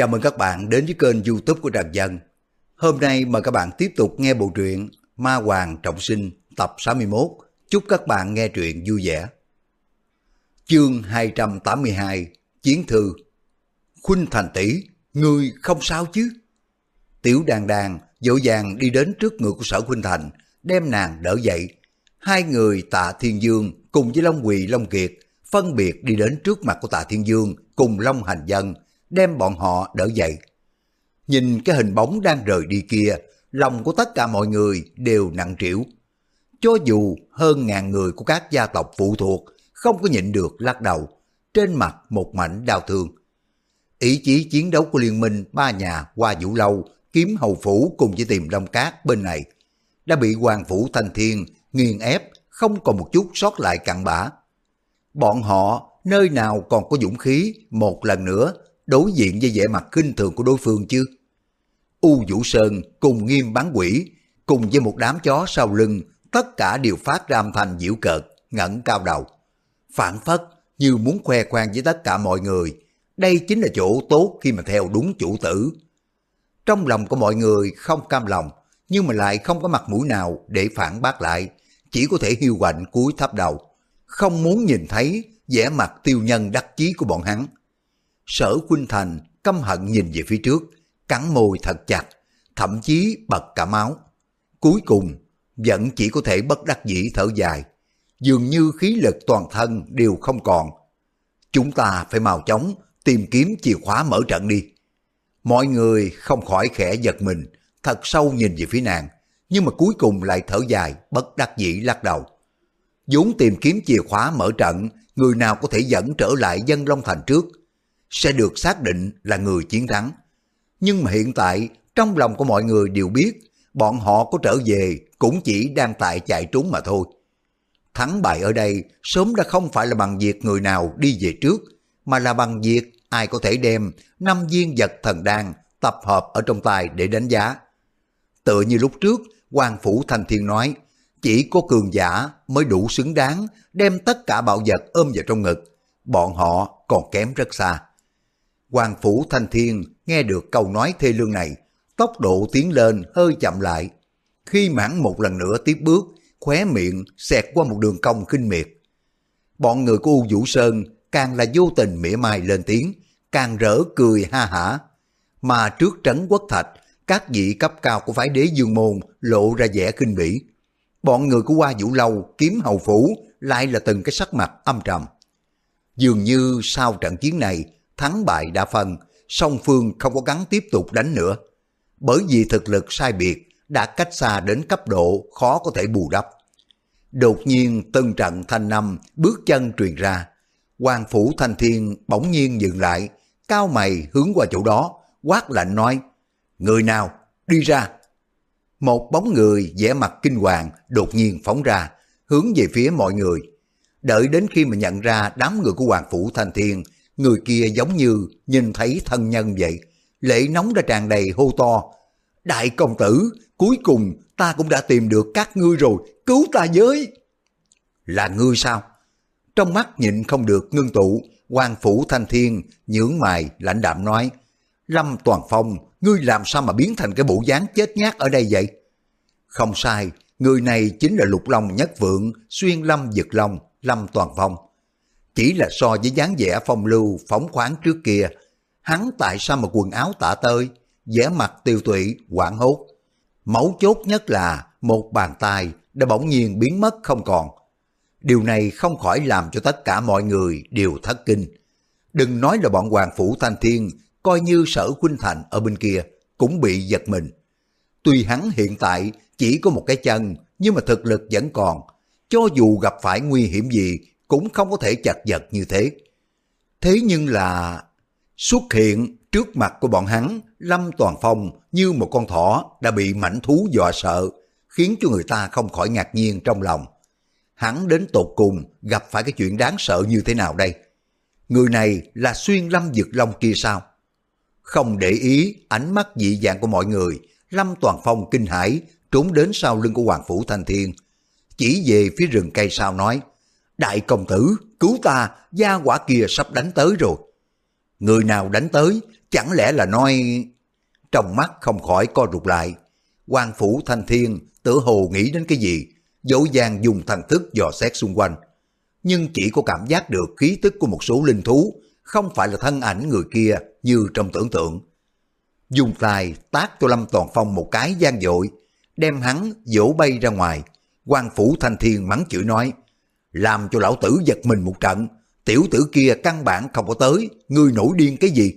Chào mừng các bạn đến với kênh youtube của Trần Dân. Hôm nay mời các bạn tiếp tục nghe bộ truyện Ma Hoàng Trọng Sinh tập 61. Chúc các bạn nghe truyện vui vẻ. Chương 282 Chiến Thư Khuynh Thành tỷ ngươi không sao chứ? Tiểu đàn đàn dội vàng đi đến trước ngựa của sở Khuynh Thành, đem nàng đỡ dậy. Hai người tạ Thiên Dương cùng với Long Quỳ Long Kiệt phân biệt đi đến trước mặt của tạ Thiên Dương cùng Long Hành Dân, đem bọn họ đỡ dậy. Nhìn cái hình bóng đang rời đi kia, lòng của tất cả mọi người đều nặng trĩu. Cho dù hơn ngàn người của các gia tộc phụ thuộc không có nhịn được lắc đầu, trên mặt một mảnh đau thương. Ý chí chiến đấu của liên minh ba nhà qua vũ lâu, kiếm hầu phủ cùng với tìm Long Cát bên này, đã bị hoàng phủ thanh thiên nghiền ép, không còn một chút sót lại cặn bã. Bọn họ nơi nào còn có dũng khí một lần nữa đối diện với vẻ mặt khinh thường của đối phương chứ? U Vũ Sơn cùng nghiêm bán quỷ, cùng với một đám chó sau lưng, tất cả đều phát ra âm thanh diễu cợt, ngẩng cao đầu. Phản phất như muốn khoe khoang với tất cả mọi người, đây chính là chỗ tốt khi mà theo đúng chủ tử. Trong lòng của mọi người không cam lòng, nhưng mà lại không có mặt mũi nào để phản bác lại, chỉ có thể hiu quạnh cúi thấp đầu, không muốn nhìn thấy vẻ mặt tiêu nhân đắc chí của bọn hắn. Sở Khuynh Thành căm hận nhìn về phía trước, cắn môi thật chặt, thậm chí bật cả máu. Cuối cùng, vẫn chỉ có thể bất đắc dĩ thở dài, dường như khí lực toàn thân đều không còn. Chúng ta phải mau chóng tìm kiếm chìa khóa mở trận đi. Mọi người không khỏi khẽ giật mình, thật sâu nhìn về phía nàng, nhưng mà cuối cùng lại thở dài, bất đắc dĩ lắc đầu. vốn tìm kiếm chìa khóa mở trận, người nào có thể dẫn trở lại dân Long Thành trước, sẽ được xác định là người chiến thắng. Nhưng mà hiện tại, trong lòng của mọi người đều biết, bọn họ có trở về cũng chỉ đang tại chạy trốn mà thôi. Thắng bại ở đây sớm đã không phải là bằng việc người nào đi về trước, mà là bằng việc ai có thể đem năm viên vật thần đan tập hợp ở trong tay để đánh giá. Tựa như lúc trước, quan Phủ Thanh Thiên nói, chỉ có cường giả mới đủ xứng đáng đem tất cả bạo vật ôm vào trong ngực, bọn họ còn kém rất xa. Hoàng Phủ Thanh Thiên nghe được câu nói thê lương này, tốc độ tiến lên hơi chậm lại. Khi mãn một lần nữa tiếp bước, khóe miệng xẹt qua một đường cong khinh miệt. Bọn người của U Vũ Sơn càng là vô tình mỉa mai lên tiếng, càng rỡ cười ha hả. Mà trước trấn quốc thạch, các vị cấp cao của phái đế dương môn lộ ra vẻ kinh bỉ. Bọn người của Hoa vũ lâu, kiếm hầu phủ lại là từng cái sắc mặt âm trầm. Dường như sau trận chiến này, thắng bại đa phần song phương không có gắn tiếp tục đánh nữa. Bởi vì thực lực sai biệt đã cách xa đến cấp độ khó có thể bù đắp. Đột nhiên tân trận thanh năm bước chân truyền ra. Hoàng phủ thanh thiên bỗng nhiên dừng lại, cao mày hướng qua chỗ đó, quát lạnh nói, Người nào, đi ra. Một bóng người vẻ mặt kinh hoàng đột nhiên phóng ra, hướng về phía mọi người. Đợi đến khi mà nhận ra đám người của Hoàng Phủ Thanh Thiên người kia giống như nhìn thấy thân nhân vậy. Lệ nóng đã tràn đầy hô to. Đại công tử, cuối cùng ta cũng đã tìm được các ngươi rồi, cứu ta với. Là ngươi sao? Trong mắt nhịn không được ngưng tụ, quan phủ thanh thiên, nhướng mày, lãnh đạm nói. Lâm Toàn Phong, ngươi làm sao mà biến thành cái bộ dáng chết nhát ở đây vậy? Không sai, người này chính là lục long nhất vượng, xuyên lâm dực long, Lâm Toàn Phong. Chỉ là so với dáng vẻ phong lưu phóng khoáng trước kia, hắn tại sao mà quần áo tả tơi, vẻ mặt tiêu tụy, quảng hốt. Mấu chốt nhất là một bàn tay đã bỗng nhiên biến mất không còn. Điều này không khỏi làm cho tất cả mọi người đều thất kinh. Đừng nói là bọn Hoàng Phủ Thanh Thiên, coi như sở Khuynh Thành ở bên kia, cũng bị giật mình. Tuy hắn hiện tại chỉ có một cái chân, nhưng mà thực lực vẫn còn. Cho dù gặp phải nguy hiểm gì cũng không có thể chặt vật như thế. Thế nhưng là xuất hiện trước mặt của bọn hắn, Lâm Toàn Phong như một con thỏ đã bị mảnh thú dọa sợ, khiến cho người ta không khỏi ngạc nhiên trong lòng. Hắn đến tột cùng gặp phải cái chuyện đáng sợ như thế nào đây? Người này là xuyên Lâm Dực Long kia sao? Không để ý ánh mắt dị dạng của mọi người, Lâm Toàn Phong kinh hãi trốn đến sau lưng của Hoàng Phủ Thanh Thiên. Chỉ về phía rừng cây sau nói, Đại công tử, cứu ta, gia quả kia sắp đánh tới rồi. Người nào đánh tới, chẳng lẽ là nói... Trong mắt không khỏi co rụt lại, quan phủ thanh thiên tự hồ nghĩ đến cái gì, dỗ dàng dùng thần thức dò xét xung quanh. Nhưng chỉ có cảm giác được khí tức của một số linh thú, không phải là thân ảnh người kia như trong tưởng tượng. Dùng tay tác cho Lâm Toàn Phong một cái gian dội, đem hắn dỗ bay ra ngoài. quan phủ thanh thiên mắng chửi nói, làm cho lão tử giật mình một trận, tiểu tử kia căn bản không có tới, ngươi nổi điên cái gì?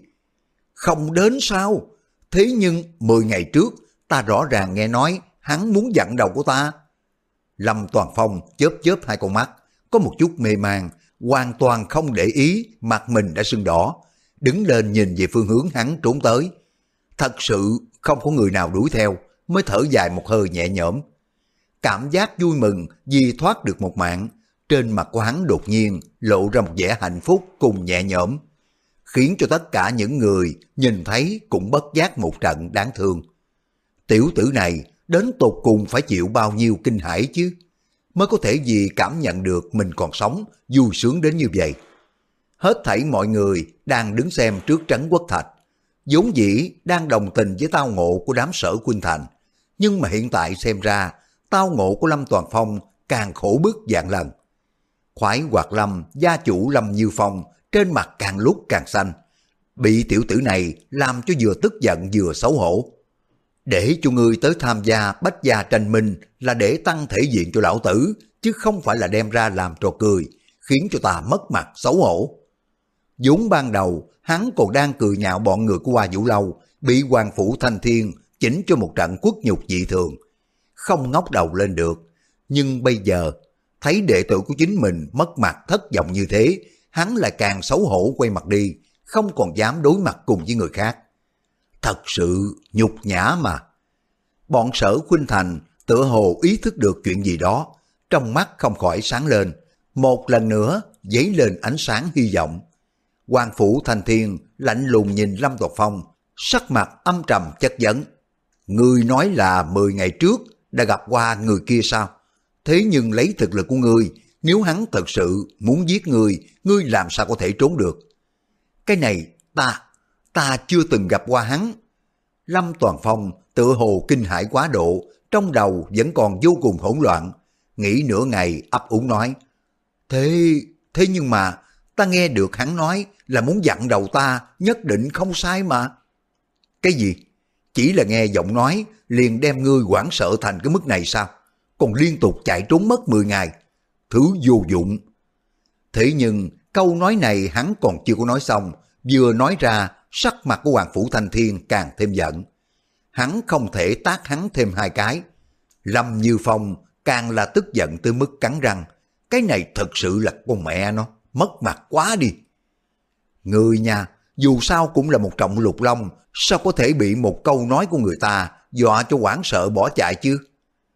Không đến sao? Thế nhưng 10 ngày trước, ta rõ ràng nghe nói hắn muốn dặn đầu của ta. Lâm Toàn Phong chớp chớp hai con mắt, có một chút mê man, hoàn toàn không để ý mặt mình đã sưng đỏ, đứng lên nhìn về phương hướng hắn trốn tới. Thật sự không có người nào đuổi theo, mới thở dài một hơi nhẹ nhõm. Cảm giác vui mừng vì thoát được một mạng, trên mặt của hắn đột nhiên lộ ra một vẻ hạnh phúc cùng nhẹ nhõm, khiến cho tất cả những người nhìn thấy cũng bất giác một trận đáng thương. Tiểu tử này đến tột cùng phải chịu bao nhiêu kinh hãi chứ, mới có thể gì cảm nhận được mình còn sống, vui sướng đến như vậy. Hết thảy mọi người đang đứng xem trước trấn quốc thạch, vốn dĩ đang đồng tình với tao ngộ của đám sở Quynh Thành, nhưng mà hiện tại xem ra, tao ngộ của Lâm Toàn Phong càng khổ bức dạng lần. Khoái hoạt lâm, gia chủ Lâm Như Phong, trên mặt càng lúc càng xanh. Bị tiểu tử này làm cho vừa tức giận vừa xấu hổ. Để cho ngươi tới tham gia bách gia tranh minh là để tăng thể diện cho lão tử, chứ không phải là đem ra làm trò cười, khiến cho ta mất mặt xấu hổ. vốn ban đầu, hắn còn đang cười nhạo bọn người của Hoa Vũ Lâu, bị hoàng phủ thanh thiên chỉnh cho một trận quốc nhục dị thường. Không ngóc đầu lên được, nhưng bây giờ, thấy đệ tử của chính mình mất mặt thất vọng như thế, hắn lại càng xấu hổ quay mặt đi, không còn dám đối mặt cùng với người khác. Thật sự nhục nhã mà. Bọn sở khuynh thành tựa hồ ý thức được chuyện gì đó, trong mắt không khỏi sáng lên, một lần nữa dấy lên ánh sáng hy vọng. Hoàng phủ thành thiên lạnh lùng nhìn Lâm Tộc Phong, sắc mặt âm trầm chất vấn. người nói là 10 ngày trước đã gặp qua người kia sao? Thế nhưng lấy thực lực của ngươi, nếu hắn thật sự muốn giết ngươi, ngươi làm sao có thể trốn được? Cái này ta, ta chưa từng gặp qua hắn. Lâm Toàn Phong tự hồ kinh hãi quá độ, trong đầu vẫn còn vô cùng hỗn loạn. Nghĩ nửa ngày ấp úng nói, Thế, thế nhưng mà ta nghe được hắn nói là muốn dặn đầu ta nhất định không sai mà. Cái gì? Chỉ là nghe giọng nói liền đem ngươi quảng sợ thành cái mức này sao? Còn liên tục chạy trốn mất 10 ngày. Thứ vô dụng. Thế nhưng câu nói này hắn còn chưa có nói xong, vừa nói ra sắc mặt của Hoàng Phủ Thanh Thiên càng thêm giận. Hắn không thể tác hắn thêm hai cái. Lâm Như Phong càng là tức giận tới mức cắn răng. Cái này thật sự là con mẹ nó, mất mặt quá đi. Người nhà, dù sao cũng là một trọng lục long, sao có thể bị một câu nói của người ta dọa cho quảng sợ bỏ chạy chứ?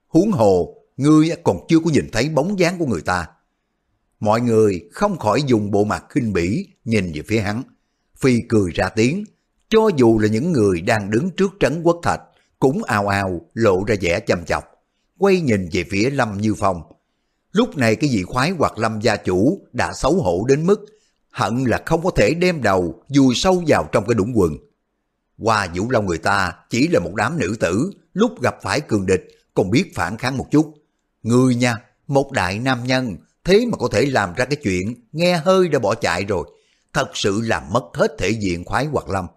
Huống hồ, ngươi còn chưa có nhìn thấy bóng dáng của người ta. Mọi người không khỏi dùng bộ mặt khinh bỉ nhìn về phía hắn. Phi cười ra tiếng, cho dù là những người đang đứng trước trấn quốc thạch, cũng ào ào lộ ra vẻ chăm chọc, quay nhìn về phía Lâm Như Phong. Lúc này cái vị khoái hoặc Lâm gia chủ đã xấu hổ đến mức hận là không có thể đem đầu dùi sâu vào trong cái đũng quần. Hoa Vũ Long người ta chỉ là một đám nữ tử, lúc gặp phải cường địch còn biết phản kháng một chút. Người nha, một đại nam nhân, thế mà có thể làm ra cái chuyện nghe hơi đã bỏ chạy rồi. Thật sự làm mất hết thể diện khoái hoặc Lâm.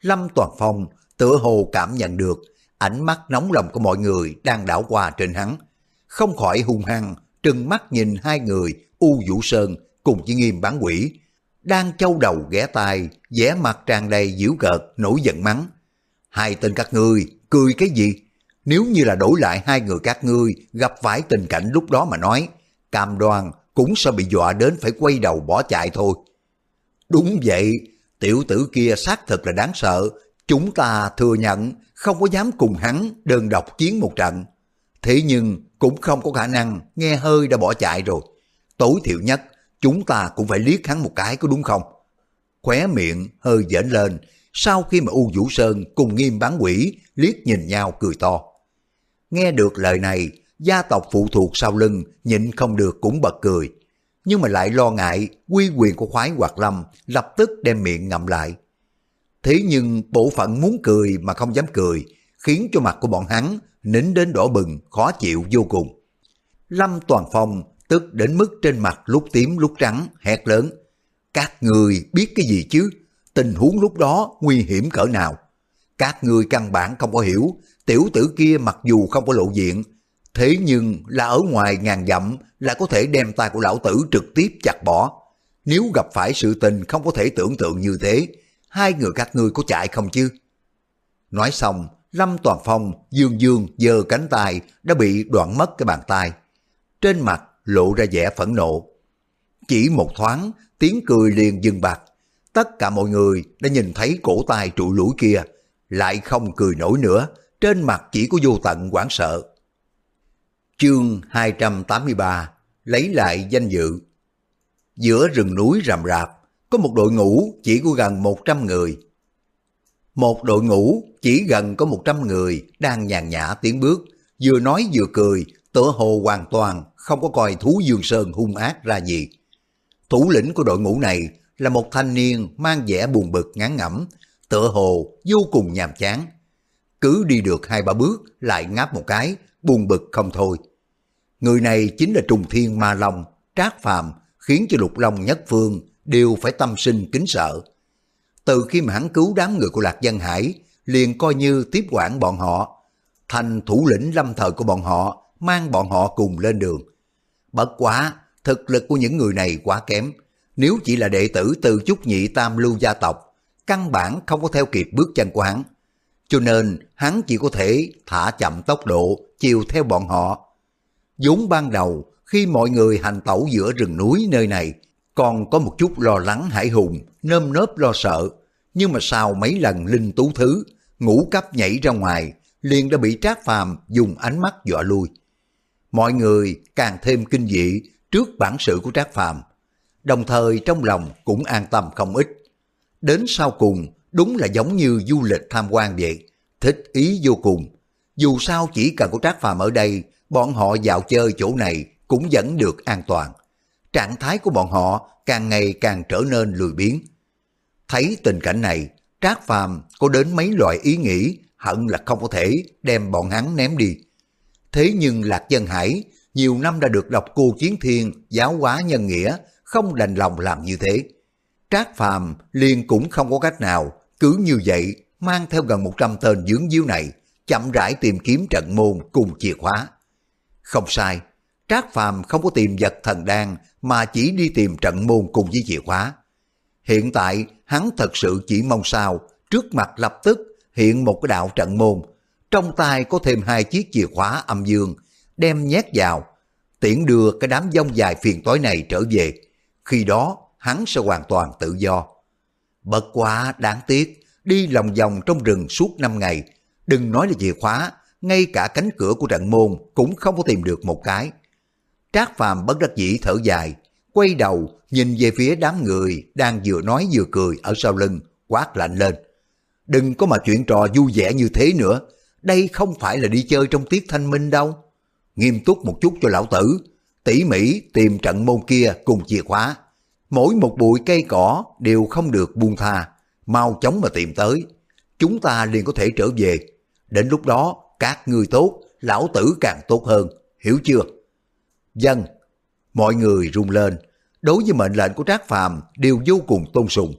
Lâm Toàn Phong tựa hồ cảm nhận được ánh mắt nóng lòng của mọi người đang đảo qua trên hắn. Không khỏi hung hăng, trừng mắt nhìn hai người U Vũ Sơn cùng với nghiêm bán quỷ, đang châu đầu ghé tai, vẻ mặt tràn đầy dữ cợt, nổi giận mắng. Hai tên các ngươi, cười cái gì? Nếu như là đổi lại hai người các ngươi gặp phải tình cảnh lúc đó mà nói, cam đoan cũng sẽ bị dọa đến phải quay đầu bỏ chạy thôi. Đúng vậy, tiểu tử kia xác thực là đáng sợ, chúng ta thừa nhận không có dám cùng hắn đơn độc chiến một trận. Thế nhưng cũng không có khả năng nghe hơi đã bỏ chạy rồi. Tối thiểu nhất chúng ta cũng phải liếc hắn một cái có đúng không? Khóe miệng hơi dễn lên, sau khi mà U Vũ Sơn cùng nghiêm bán quỷ liếc nhìn nhau cười to. Nghe được lời này, gia tộc phụ thuộc sau lưng nhịn không được cũng bật cười. Nhưng mà lại lo ngại quy quyền của khoái hoạt lâm lập tức đem miệng ngậm lại. Thế nhưng bộ phận muốn cười mà không dám cười, khiến cho mặt của bọn hắn nín đến đỏ bừng, khó chịu vô cùng. Lâm Toàn Phong tức đến mức trên mặt lúc tím lúc trắng, hét lớn. Các người biết cái gì chứ? Tình huống lúc đó nguy hiểm cỡ nào? Các người căn bản không có hiểu, tiểu tử kia mặc dù không có lộ diện, thế nhưng là ở ngoài ngàn dặm là có thể đem tay của lão tử trực tiếp chặt bỏ. Nếu gặp phải sự tình không có thể tưởng tượng như thế, hai người các ngươi có chạy không chứ? Nói xong, Lâm Toàn Phong dương dương giơ cánh tay đã bị đoạn mất cái bàn tay. Trên mặt lộ ra vẻ phẫn nộ. Chỉ một thoáng, tiếng cười liền dừng bạc. Tất cả mọi người đã nhìn thấy cổ tay trụ lũi kia, lại không cười nổi nữa, trên mặt chỉ có vô tận hoảng sợ. Chương 283 Lấy lại danh dự Giữa rừng núi rầm rạp, có một đội ngũ chỉ có gần 100 người. Một đội ngũ chỉ gần có 100 người đang nhàn nhã tiến bước, vừa nói vừa cười, tựa hồ hoàn toàn không có coi thú dương sơn hung ác ra gì. Thủ lĩnh của đội ngũ này là một thanh niên mang vẻ buồn bực ngán ngẩm, tựa hồ vô cùng nhàm chán. Cứ đi được hai ba bước lại ngáp một cái, buồn bực không thôi. Người này chính là Trùng Thiên Ma Long, Trác Phàm khiến cho Lục Long Nhất Phương đều phải tâm sinh kính sợ. Từ khi mà hắn cứu đám người của Lạc Dân Hải, liền coi như tiếp quản bọn họ, thành thủ lĩnh lâm thời của bọn họ, mang bọn họ cùng lên đường. Bất quá, thực lực của những người này quá kém. Nếu chỉ là đệ tử từ chút nhị tam lưu gia tộc, căn bản không có theo kịp bước chân của hắn. Cho nên hắn chỉ có thể thả chậm tốc độ, chiều theo bọn họ. vốn ban đầu, khi mọi người hành tẩu giữa rừng núi nơi này, còn có một chút lo lắng hải hùng, nơm nớp lo sợ. Nhưng mà sau mấy lần linh tú thứ, ngũ cấp nhảy ra ngoài, liền đã bị trác phàm dùng ánh mắt dọa lui. Mọi người càng thêm kinh dị trước bản sự của trác phàm, đồng thời trong lòng cũng an tâm không ít. Đến sau cùng, đúng là giống như du lịch tham quan vậy, thích ý vô cùng. Dù sao chỉ cần có trác phàm ở đây, bọn họ dạo chơi chỗ này cũng vẫn được an toàn. Trạng thái của bọn họ càng ngày càng trở nên lười biếng. Thấy tình cảnh này, Trác Phàm có đến mấy loại ý nghĩ hận là không có thể đem bọn hắn ném đi. Thế nhưng Lạc Dân Hải nhiều năm đã được đọc cô Chiến Thiên giáo hóa nhân nghĩa, không đành lòng làm như thế. Trác Phàm liền cũng không có cách nào, cứ như vậy mang theo gần 100 tên dưỡng diêu này, chậm rãi tìm kiếm trận môn cùng chìa khóa. Không sai, Trác Phàm không có tìm vật thần đan mà chỉ đi tìm trận môn cùng với chìa khóa. Hiện tại hắn thật sự chỉ mong sao trước mặt lập tức hiện một cái đạo trận môn, trong tay có thêm hai chiếc chìa khóa âm dương, đem nhét vào, tiễn đưa cái đám dông dài phiền tối này trở về. Khi đó hắn sẽ hoàn toàn tự do. Bất quá đáng tiếc, đi lòng vòng trong rừng suốt năm ngày, đừng nói là chìa khóa, ngay cả cánh cửa của trận môn cũng không có tìm được một cái. Trác Phàm bất đắc dĩ thở dài, quay đầu nhìn về phía đám người đang vừa nói vừa cười ở sau lưng, quát lạnh lên. Đừng có mà chuyện trò vui vẻ như thế nữa, đây không phải là đi chơi trong tiết thanh minh đâu. Nghiêm túc một chút cho lão tử, tỉ mỉ tìm trận môn kia cùng chìa khóa. Mỗi một bụi cây cỏ đều không được buông tha, mau chóng mà tìm tới. Chúng ta liền có thể trở về. Đến lúc đó, các người tốt, lão tử càng tốt hơn, hiểu chưa? Dân, mọi người rung lên, đối với mệnh lệnh của Trác Phàm đều vô cùng tôn sùng.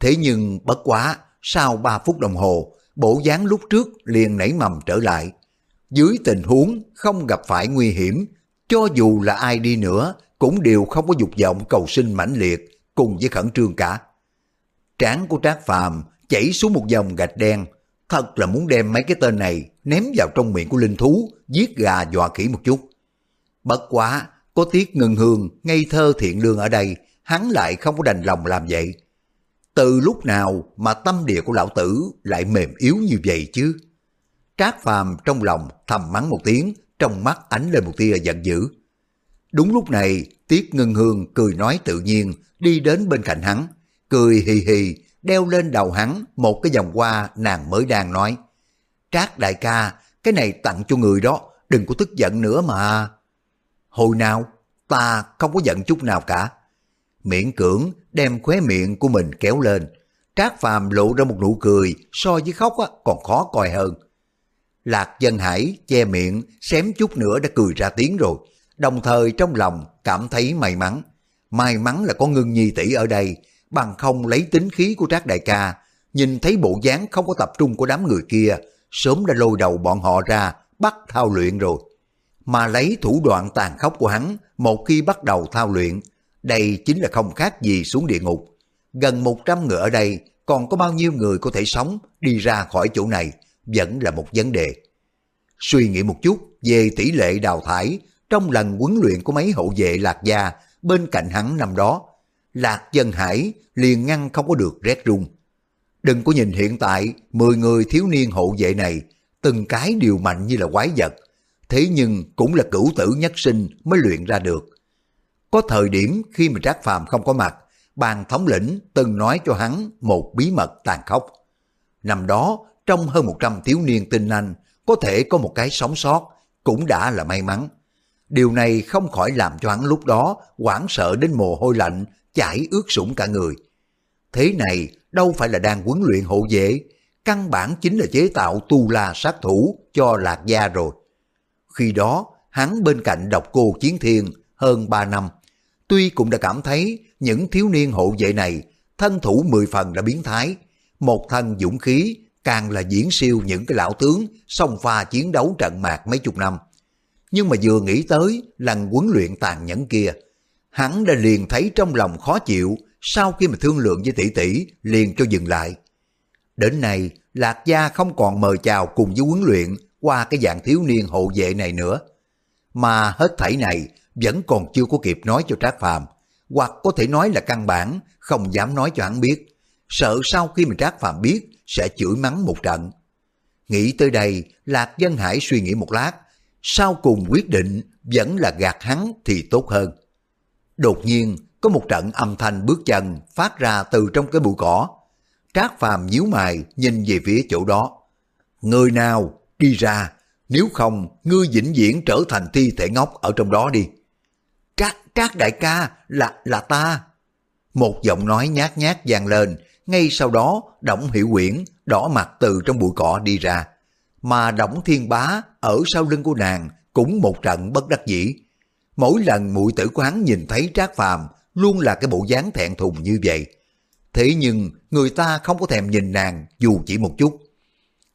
Thế nhưng bất quá, sau 3 phút đồng hồ, bộ dáng lúc trước liền nảy mầm trở lại. Dưới tình huống không gặp phải nguy hiểm, cho dù là ai đi nữa cũng đều không có dục vọng cầu sinh mãnh liệt cùng với khẩn trương cả. Trán của Trác Phàm chảy xuống một dòng gạch đen, thật là muốn đem mấy cái tên này ném vào trong miệng của linh thú, giết gà dọa khỉ một chút. Bất quá, có tiếc ngừng hương, ngây thơ thiện lương ở đây, hắn lại không có đành lòng làm vậy. Từ lúc nào mà tâm địa của lão tử lại mềm yếu như vậy chứ? Trác phàm trong lòng thầm mắng một tiếng, trong mắt ánh lên một tia giận dữ. Đúng lúc này, Tiết Ngân Hương cười nói tự nhiên, đi đến bên cạnh hắn, cười hì hì, đeo lên đầu hắn một cái vòng hoa nàng mới đang nói. Trác đại ca, cái này tặng cho người đó, đừng có tức giận nữa mà. Hồi nào, ta không có giận chút nào cả. Miễn cưỡng đem khóe miệng của mình kéo lên. Trác Phàm lộ ra một nụ cười so với khóc còn khó coi hơn. Lạc Dân Hải che miệng, xém chút nữa đã cười ra tiếng rồi, đồng thời trong lòng cảm thấy may mắn. May mắn là có ngưng nhi tỷ ở đây, bằng không lấy tính khí của Trác Đại ca, nhìn thấy bộ dáng không có tập trung của đám người kia, sớm đã lôi đầu bọn họ ra, bắt thao luyện rồi. Mà lấy thủ đoạn tàn khốc của hắn, một khi bắt đầu thao luyện, đây chính là không khác gì xuống địa ngục. Gần 100 người ở đây, còn có bao nhiêu người có thể sống đi ra khỏi chỗ này, vẫn là một vấn đề. Suy nghĩ một chút về tỷ lệ đào thải trong lần huấn luyện của mấy hậu vệ lạc gia bên cạnh hắn năm đó, Lạc Dân Hải liền ngăn không có được rét run. Đừng có nhìn hiện tại 10 người thiếu niên hộ vệ này, từng cái đều mạnh như là quái vật, thế nhưng cũng là cửu tử nhất sinh mới luyện ra được. Có thời điểm khi mà Trác Phàm không có mặt, bàn thống lĩnh từng nói cho hắn một bí mật tàn khốc. Năm đó, trong hơn 100 thiếu niên tinh anh, có thể có một cái sống sót, cũng đã là may mắn. Điều này không khỏi làm cho hắn lúc đó hoảng sợ đến mồ hôi lạnh, chảy ướt sũng cả người. Thế này đâu phải là đang huấn luyện hộ vệ, căn bản chính là chế tạo tu la sát thủ cho lạc gia rồi. Khi đó, hắn bên cạnh độc cô chiến thiên hơn 3 năm, tuy cũng đã cảm thấy những thiếu niên hộ vệ này thân thủ mười phần đã biến thái, một thân dũng khí càng là diễn siêu những cái lão tướng song pha chiến đấu trận mạc mấy chục năm. Nhưng mà vừa nghĩ tới lần huấn luyện tàn nhẫn kia, hắn đã liền thấy trong lòng khó chịu sau khi mà thương lượng với tỷ tỷ liền cho dừng lại. Đến nay, Lạc Gia không còn mời chào cùng với huấn luyện qua cái dạng thiếu niên hộ vệ này nữa. Mà hết thảy này vẫn còn chưa có kịp nói cho Trác Phàm hoặc có thể nói là căn bản không dám nói cho hắn biết, sợ sau khi mà Trác Phàm biết sẽ chửi mắng một trận. Nghĩ tới đây, Lạc Dân Hải suy nghĩ một lát, sau cùng quyết định vẫn là gạt hắn thì tốt hơn. Đột nhiên, có một trận âm thanh bước chân phát ra từ trong cái bụi cỏ. Trác Phàm nhíu mày nhìn về phía chỗ đó. Người nào đi ra, nếu không ngươi vĩnh viễn trở thành thi thể ngốc ở trong đó đi. Trác, Trác đại ca, là, là ta. Một giọng nói nhát nhát vang lên, ngay sau đó Đổng Hiểu Quyển đỏ mặt từ trong bụi cỏ đi ra. Mà Đổng Thiên Bá ở sau lưng của nàng cũng một trận bất đắc dĩ. Mỗi lần muội tử của hắn nhìn thấy Trác Phàm luôn là cái bộ dáng thẹn thùng như vậy. Thế nhưng người ta không có thèm nhìn nàng dù chỉ một chút.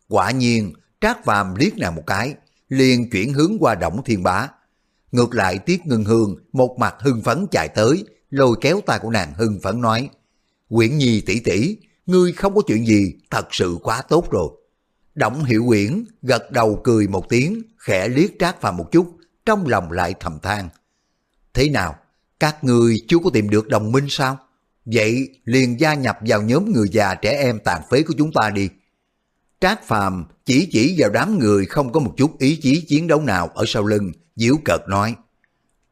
Quả nhiên Trác Phàm liếc nàng một cái, liền chuyển hướng qua Đổng Thiên Bá. Ngược lại Tiết Ngân Hương một mặt hưng phấn chạy tới, lôi kéo tay của nàng hưng phấn nói, Quyển Nhi tỷ tỷ, ngươi không có chuyện gì, thật sự quá tốt rồi. Đổng Hiểu Quyển gật đầu cười một tiếng, khẽ liếc Trác Phàm một chút, trong lòng lại thầm than. Thế nào, các người chưa có tìm được đồng minh sao? Vậy liền gia nhập vào nhóm người già trẻ em tàn phế của chúng ta đi. Trác Phàm chỉ chỉ vào đám người không có một chút ý chí chiến đấu nào ở sau lưng, diễu cợt nói.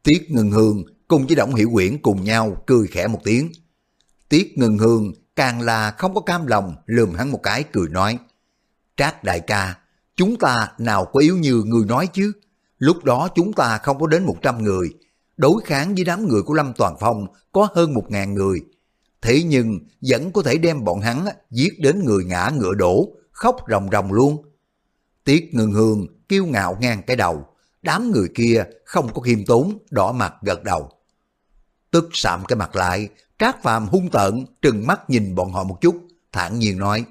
Tiết Ngân Hương cùng với Động Hiểu Quyển cùng nhau cười khẽ một tiếng. Tiết Ngân Hương càng là không có cam lòng lườm hắn một cái cười nói. Trác đại ca, chúng ta nào có yếu như người nói chứ? Lúc đó chúng ta không có đến 100 người, đối kháng với đám người của Lâm Toàn Phong có hơn 1.000 người. Thế nhưng vẫn có thể đem bọn hắn giết đến người ngã ngựa đổ, khóc ròng ròng luôn. Tiết ngừng hương, kiêu ngạo ngang cái đầu, đám người kia không có khiêm tốn, đỏ mặt gật đầu. Tức sạm cái mặt lại, Trác Phàm hung tợn, trừng mắt nhìn bọn họ một chút, thản nhiên nói,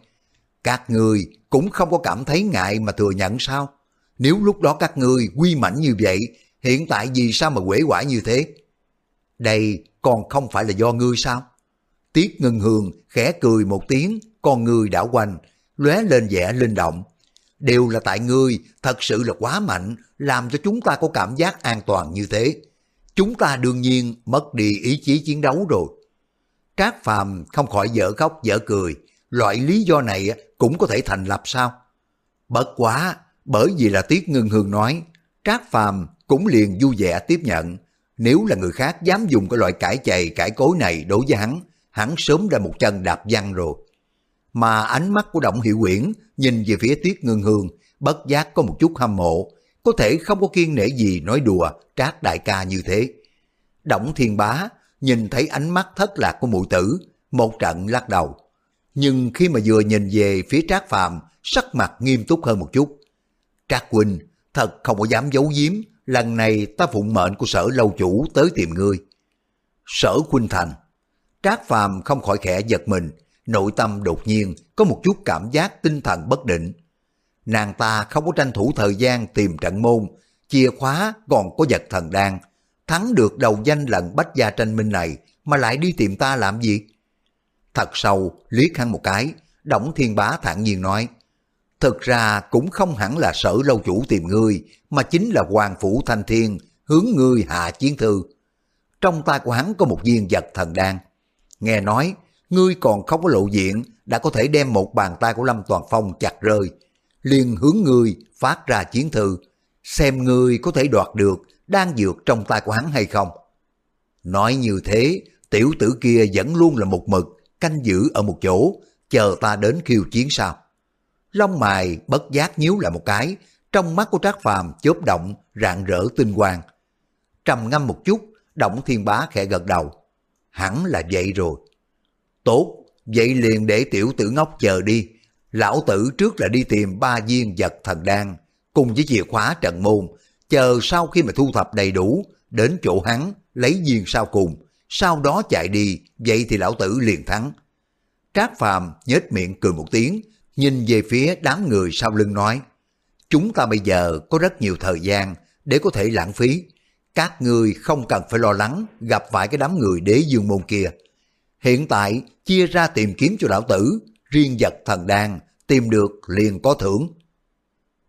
các người cũng không có cảm thấy ngại mà thừa nhận sao? Nếu lúc đó các ngươi quy mãnh như vậy, hiện tại vì sao mà quể quả như thế? Đây còn không phải là do ngươi sao? Tiết Ngân Hương khẽ cười một tiếng, con ngươi đảo quanh, lóe lên vẻ linh động. Đều là tại ngươi, thật sự là quá mạnh, làm cho chúng ta có cảm giác an toàn như thế. Chúng ta đương nhiên mất đi ý chí chiến đấu rồi. Trác Phàm không khỏi dở khóc dở cười, loại lý do này cũng có thể thành lập sao? Bất quá, bởi vì là Tiết Ngân Hương nói, Trác Phàm cũng liền vui vẻ tiếp nhận. Nếu là người khác dám dùng cái loại cải chày cải cối này đối với hắn, hắn sớm ra một chân đạp văng rồi. Mà ánh mắt của Động Hiệu Quyển nhìn về phía Tiết Ngân Hương, bất giác có một chút hâm mộ, có thể không có kiên nể gì nói đùa trác đại ca như thế. Động Thiên Bá nhìn thấy ánh mắt thất lạc của mụ tử, một trận lắc đầu nhưng khi mà vừa nhìn về phía Trác Phàm, sắc mặt nghiêm túc hơn một chút. Trác Quỳnh thật không có dám giấu giếm, lần này ta phụng mệnh của sở lâu chủ tới tìm ngươi. Sở Quỳnh thành. Trác Phàm không khỏi khẽ giật mình, nội tâm đột nhiên có một chút cảm giác tinh thần bất định. Nàng ta không có tranh thủ thời gian tìm trận môn, chìa khóa còn có vật thần đan, thắng được đầu danh lần bách gia tranh minh này mà lại đi tìm ta làm gì? Thật sâu, liếc hắn một cái, Đổng Thiên Bá thản nhiên nói, Thực ra cũng không hẳn là sở lâu chủ tìm ngươi, mà chính là Hoàng Phủ Thanh Thiên hướng ngươi hạ chiến thư. Trong tay của hắn có một viên vật thần đan. Nghe nói, ngươi còn không có lộ diện, đã có thể đem một bàn tay của Lâm Toàn Phong chặt rơi. liền hướng ngươi phát ra chiến thư, xem ngươi có thể đoạt được đang dược trong tay của hắn hay không. Nói như thế, tiểu tử kia vẫn luôn là một mực, canh giữ ở một chỗ, chờ ta đến khiêu chiến sao. Lông mài bất giác nhíu lại một cái, trong mắt của Trác Phàm chớp động, rạng rỡ tinh quang. Trầm ngâm một chút, Động Thiên Bá khẽ gật đầu. Hẳn là vậy rồi. Tốt, vậy liền để tiểu tử ngốc chờ đi. Lão tử trước là đi tìm ba viên vật thần đan, cùng với chìa khóa trận môn, chờ sau khi mà thu thập đầy đủ, đến chỗ hắn, lấy viên sau cùng, sau đó chạy đi, vậy thì lão tử liền thắng. Trác Phàm nhếch miệng cười một tiếng, nhìn về phía đám người sau lưng nói, chúng ta bây giờ có rất nhiều thời gian để có thể lãng phí. Các người không cần phải lo lắng gặp phải cái đám người đế dương môn kia. Hiện tại chia ra tìm kiếm cho lão tử, riêng vật thần đan, tìm được liền có thưởng.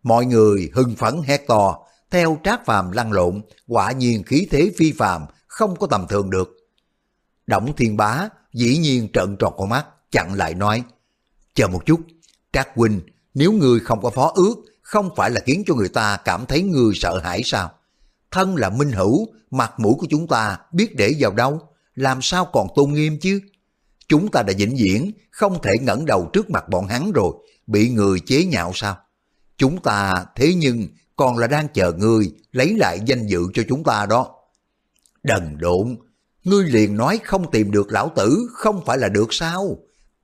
Mọi người hưng phấn hét to, theo trác phàm lăn lộn, quả nhiên khí thế phi phàm, không có tầm thường được. Đổng Thiên Bá dĩ nhiên trợn tròn con mắt, chặn lại nói, chờ một chút, Trác Huynh, nếu ngươi không có phó ước, không phải là khiến cho người ta cảm thấy ngươi sợ hãi sao? Thân là minh hữu, mặt mũi của chúng ta biết để vào đâu, làm sao còn tôn nghiêm chứ? Chúng ta đã vĩnh viễn, không thể ngẩng đầu trước mặt bọn hắn rồi, bị người chế nhạo sao? Chúng ta thế nhưng còn là đang chờ ngươi lấy lại danh dự cho chúng ta đó. Đần độn, ngươi liền nói không tìm được lão tử không phải là được sao?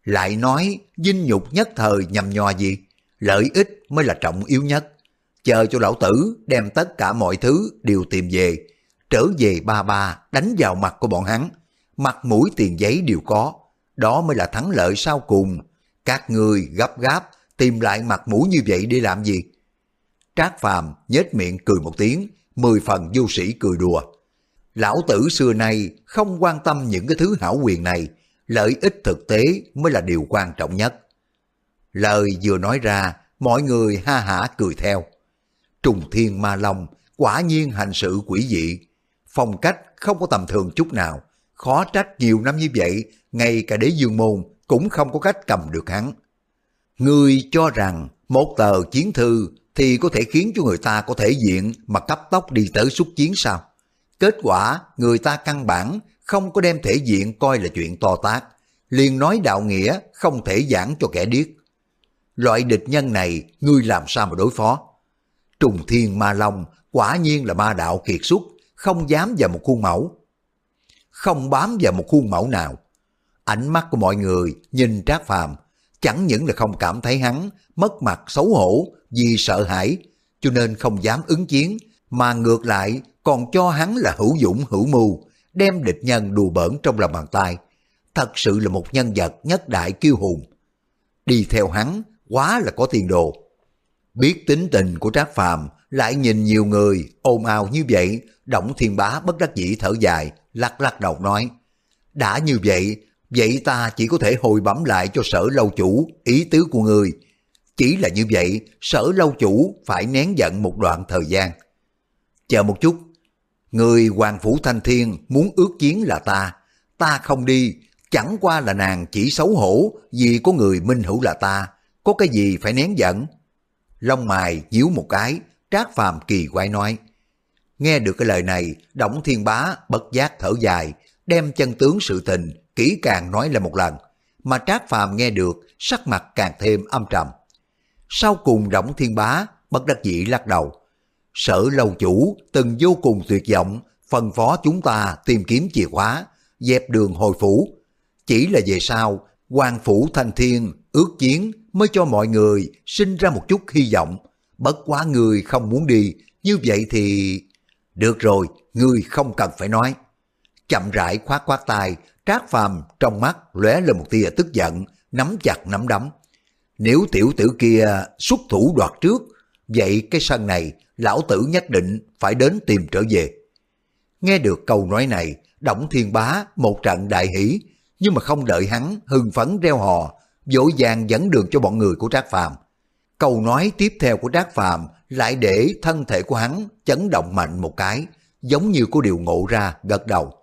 Lại nói dinh nhục nhất thời nhầm nhòa gì? Lợi ích mới là trọng yếu nhất. Chờ cho lão tử đem tất cả mọi thứ đều tìm về, trở về ba ba đánh vào mặt của bọn hắn. Mặt mũi tiền giấy đều có, đó mới là thắng lợi sau cùng. Các người gấp gáp tìm lại mặt mũi như vậy để làm gì? Trác Phàm nhếch miệng cười một tiếng, mười phần vô sĩ cười đùa. Lão tử xưa nay không quan tâm những cái thứ hảo quyền này, lợi ích thực tế mới là điều quan trọng nhất. Lời vừa nói ra, mọi người ha hả cười theo. Trùng thiên ma long, quả nhiên hành sự quỷ dị. Phong cách không có tầm thường chút nào. Khó trách nhiều năm như vậy, ngay cả đế dương môn cũng không có cách cầm được hắn. người cho rằng một tờ chiến thư thì có thể khiến cho người ta có thể diện mà cấp tốc đi tới xuất chiến sao? Kết quả người ta căn bản không có đem thể diện coi là chuyện to tát, liền nói đạo nghĩa không thể giảng cho kẻ điếc. Loại địch nhân này ngươi làm sao mà đối phó? Trùng thiên ma long quả nhiên là ma đạo kiệt xuất, không dám vào một khuôn mẫu. Không bám vào một khuôn mẫu nào. Ánh mắt của mọi người nhìn Trác Phàm chẳng những là không cảm thấy hắn mất mặt xấu hổ vì sợ hãi, cho nên không dám ứng chiến, mà ngược lại còn cho hắn là hữu dũng hữu mưu, đem địch nhân đùa bỡn trong lòng bàn tay. Thật sự là một nhân vật nhất đại kiêu hùng. Đi theo hắn, quá là có tiền đồ. Biết tính tình của Trác Phàm lại nhìn nhiều người ồn ào như vậy, Động Thiên Bá bất đắc dĩ thở dài, lắc lắc đầu nói, đã như vậy, vậy ta chỉ có thể hồi bấm lại cho sở lâu chủ ý tứ của người. Chỉ là như vậy, sở lâu chủ phải nén giận một đoạn thời gian. Chờ một chút, người Hoàng Phủ Thanh Thiên muốn ước chiến là ta, ta không đi, chẳng qua là nàng chỉ xấu hổ vì có người minh hữu là ta, có cái gì phải nén giận. Long mài nhíu một cái, Trác Phàm kỳ quái nói. Nghe được cái lời này, Đổng Thiên Bá bất giác thở dài, đem chân tướng sự tình kỹ càng nói lại một lần, mà Trác Phàm nghe được, sắc mặt càng thêm âm trầm. Sau cùng Đổng Thiên Bá bất đắc dĩ lắc đầu. Sở lâu chủ từng vô cùng tuyệt vọng, phân phó chúng ta tìm kiếm chìa khóa, dẹp đường hồi phủ. Chỉ là về sau, quan Phủ Thanh Thiên ước chiến mới cho mọi người sinh ra một chút hy vọng. Bất quá người không muốn đi, như vậy thì... Được rồi, người không cần phải nói. Chậm rãi khoát khoát tay, Trác Phàm trong mắt lóe lên một tia tức giận, nắm chặt nắm đấm. Nếu tiểu tử kia xuất thủ đoạt trước, vậy cái sân này lão tử nhất định phải đến tìm trở về. Nghe được câu nói này, Đổng Thiên Bá một trận đại hỷ, nhưng mà không đợi hắn hưng phấn reo hò, dỗ dàng dẫn đường cho bọn người của Trác Phàm. Câu nói tiếp theo của Trác Phàm lại để thân thể của hắn chấn động mạnh một cái, giống như có điều ngộ ra gật đầu.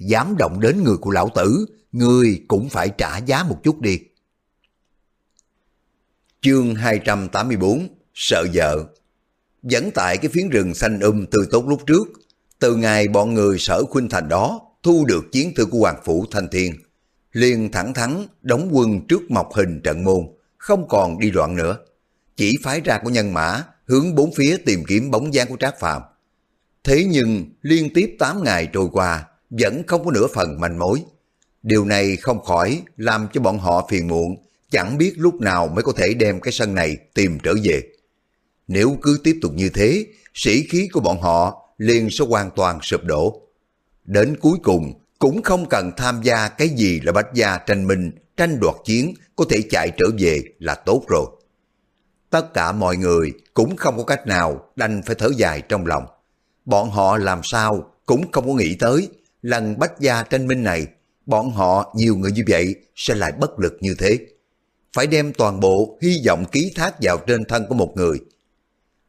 Dám động đến người của lão tử, người cũng phải trả giá một chút đi. Chương 284 Sợ vợ vẫn tại cái phiến rừng xanh um tươi tốt lúc trước, từ ngày bọn người sở khuynh thành đó thu được chiến thư của Hoàng Phủ Thanh Thiên, liền thẳng thắn đóng quân trước mọc hình trận môn, không còn đi loạn nữa. Chỉ phái ra của nhân mã hướng bốn phía tìm kiếm bóng dáng của Trác Phàm. Thế nhưng liên tiếp 8 ngày trôi qua vẫn không có nửa phần manh mối. Điều này không khỏi làm cho bọn họ phiền muộn, chẳng biết lúc nào mới có thể đem cái sân này tìm trở về. Nếu cứ tiếp tục như thế, sĩ khí của bọn họ liền sẽ hoàn toàn sụp đổ. Đến cuối cùng, cũng không cần tham gia cái gì là bách gia tranh minh, tranh đoạt chiến, có thể chạy trở về là tốt rồi. Tất cả mọi người cũng không có cách nào đành phải thở dài trong lòng. Bọn họ làm sao cũng không có nghĩ tới lần bách gia tranh minh này, bọn họ nhiều người như vậy sẽ lại bất lực như thế. Phải đem toàn bộ hy vọng ký thác vào trên thân của một người.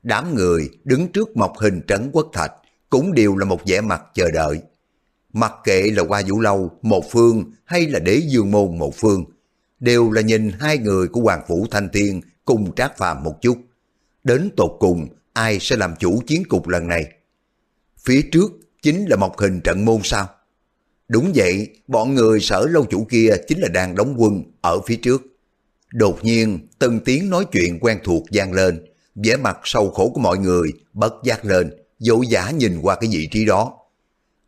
Đám người đứng trước mọc hình trấn quốc thạch cũng đều là một vẻ mặt chờ đợi. Mặc kệ là qua vũ lâu một phương hay là đế dương môn một phương, đều là nhìn hai người của Hoàng Phủ Thanh Thiên cùng trác phàm một chút. Đến tột cùng ai sẽ làm chủ chiến cục lần này? Phía trước chính là một hình trận môn sao? Đúng vậy, bọn người sở lâu chủ kia chính là đang đóng quân ở phía trước. Đột nhiên, từng tiếng nói chuyện quen thuộc gian lên, vẻ mặt sâu khổ của mọi người bất giác lên, dỗ dã nhìn qua cái vị trí đó.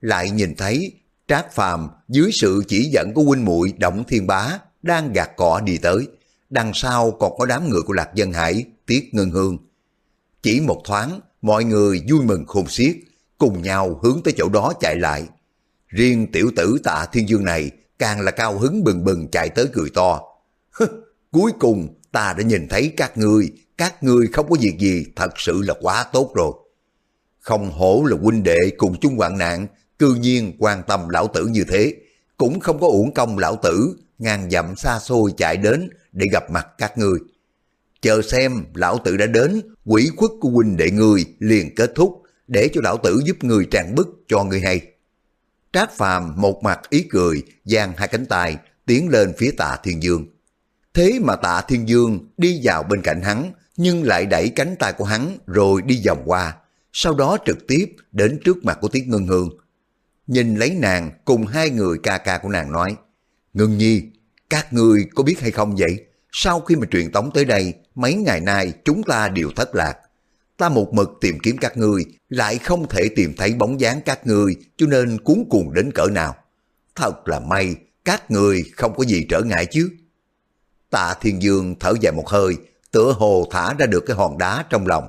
Lại nhìn thấy Trác Phàm dưới sự chỉ dẫn của huynh muội Động Thiên Bá đang gạt cỏ đi tới. Đằng sau còn có đám người của Lạc Dân Hải, Tiết Ngân Hương. Chỉ một thoáng, mọi người vui mừng khôn xiết, cùng nhau hướng tới chỗ đó chạy lại. Riêng tiểu tử tạ thiên dương này càng là cao hứng bừng bừng chạy tới cười to. Cuối cùng ta đã nhìn thấy các ngươi, các ngươi không có việc gì thật sự là quá tốt rồi. Không hổ là huynh đệ cùng chung hoạn nạn, cư nhiên quan tâm lão tử như thế, cũng không có uổng công lão tử, ngàn dặm xa xôi chạy đến để gặp mặt các ngươi. Chờ xem lão tử đã đến, quỷ khuất của huynh đệ ngươi liền kết thúc, để cho lão tử giúp người tràn bức cho người hay. Trác Phàm một mặt ý cười, giang hai cánh tay, tiến lên phía tạ Thiên Dương. Thế mà tạ Thiên Dương đi vào bên cạnh hắn, nhưng lại đẩy cánh tay của hắn rồi đi vòng qua, sau đó trực tiếp đến trước mặt của Tiết Ngân Hương. Nhìn lấy nàng cùng hai người ca ca của nàng nói, Ngân Nhi, các người có biết hay không vậy? Sau khi mà truyền tống tới đây, mấy ngày nay chúng ta đều thất lạc. Ta một mực tìm kiếm các người lại không thể tìm thấy bóng dáng các người cho nên cuốn cuồng đến cỡ nào. Thật là may, các người không có gì trở ngại chứ. Tạ Thiên Dương thở dài một hơi, tựa hồ thả ra được cái hòn đá trong lòng.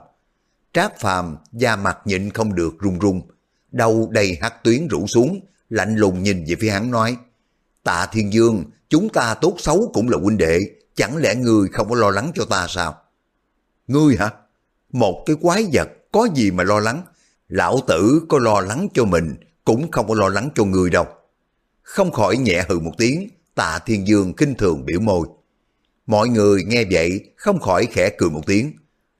Trác Phàm da mặt nhịn không được run run, đầu đầy hắc tuyến rủ xuống, lạnh lùng nhìn về phía hắn nói, Tạ Thiên Dương, chúng ta tốt xấu cũng là huynh đệ, chẳng lẽ ngươi không có lo lắng cho ta sao? Ngươi hả? Một cái quái vật, có gì mà lo lắng? Lão tử có lo lắng cho mình, cũng không có lo lắng cho người đâu. Không khỏi nhẹ hừ một tiếng, tạ thiên dương kinh thường biểu môi. Mọi người nghe vậy, không khỏi khẽ cười một tiếng.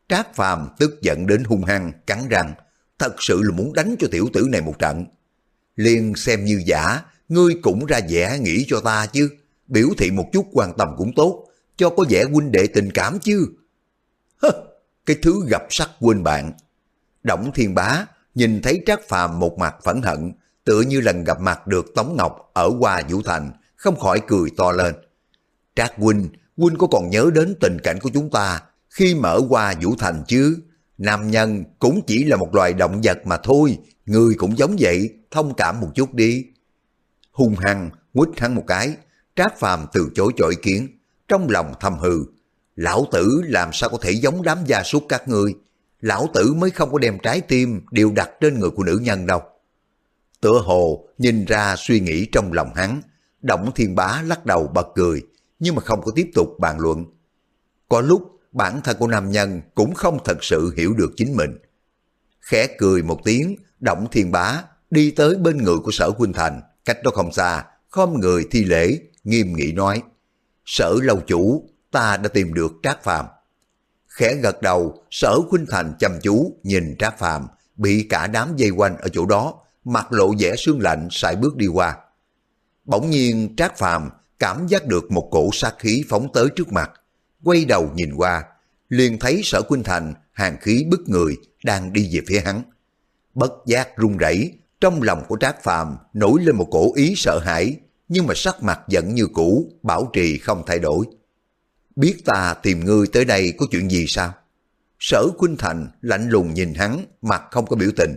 Trác phàm tức giận đến hung hăng, cắn răng, thật sự là muốn đánh cho tiểu tử này một trận. Liên xem như giả, ngươi cũng ra vẻ nghĩ cho ta chứ, biểu thị một chút quan tâm cũng tốt, cho có vẻ huynh đệ tình cảm chứ. Hơ, cái thứ gặp sắc quên bạn. Động Thiên Bá nhìn thấy Trác Phàm một mặt phẫn hận, tựa như lần gặp mặt được Tống Ngọc ở Hoa Vũ Thành, không khỏi cười to lên. Trác huynh, huynh có còn nhớ đến tình cảnh của chúng ta khi mở qua Vũ Thành chứ? Nam nhân cũng chỉ là một loài động vật mà thôi, người cũng giống vậy, thông cảm một chút đi. Hung hăng, quýt hắn một cái, Trác Phàm từ chối cho ý kiến, trong lòng thầm hừ. Lão tử làm sao có thể giống đám gia súc các ngươi? Lão tử mới không có đem trái tim đều đặt trên người của nữ nhân đâu. Tựa hồ nhìn ra suy nghĩ trong lòng hắn, Động Thiên Bá lắc đầu bật cười, nhưng mà không có tiếp tục bàn luận. Có lúc bản thân của nam nhân cũng không thật sự hiểu được chính mình. Khẽ cười một tiếng, Động Thiên Bá đi tới bên người của sở Quynh Thành, cách đó không xa, khom người thi lễ, nghiêm nghị nói. Sở lâu chủ, ta đã tìm được Trác Phàm. Khẽ gật đầu, sở Quynh Thành chăm chú nhìn Trác Phàm bị cả đám dây quanh ở chỗ đó, mặt lộ vẻ sương lạnh sải bước đi qua. Bỗng nhiên Trác Phàm cảm giác được một cổ sát khí phóng tới trước mặt, quay đầu nhìn qua, liền thấy sở Quynh Thành hàng khí bức người đang đi về phía hắn. Bất giác run rẩy trong lòng của Trác Phàm nổi lên một cổ ý sợ hãi, nhưng mà sắc mặt vẫn như cũ, bảo trì không thay đổi. Biết ta tìm ngươi tới đây có chuyện gì sao? Sở Quynh Thành lạnh lùng nhìn hắn, mặt không có biểu tình.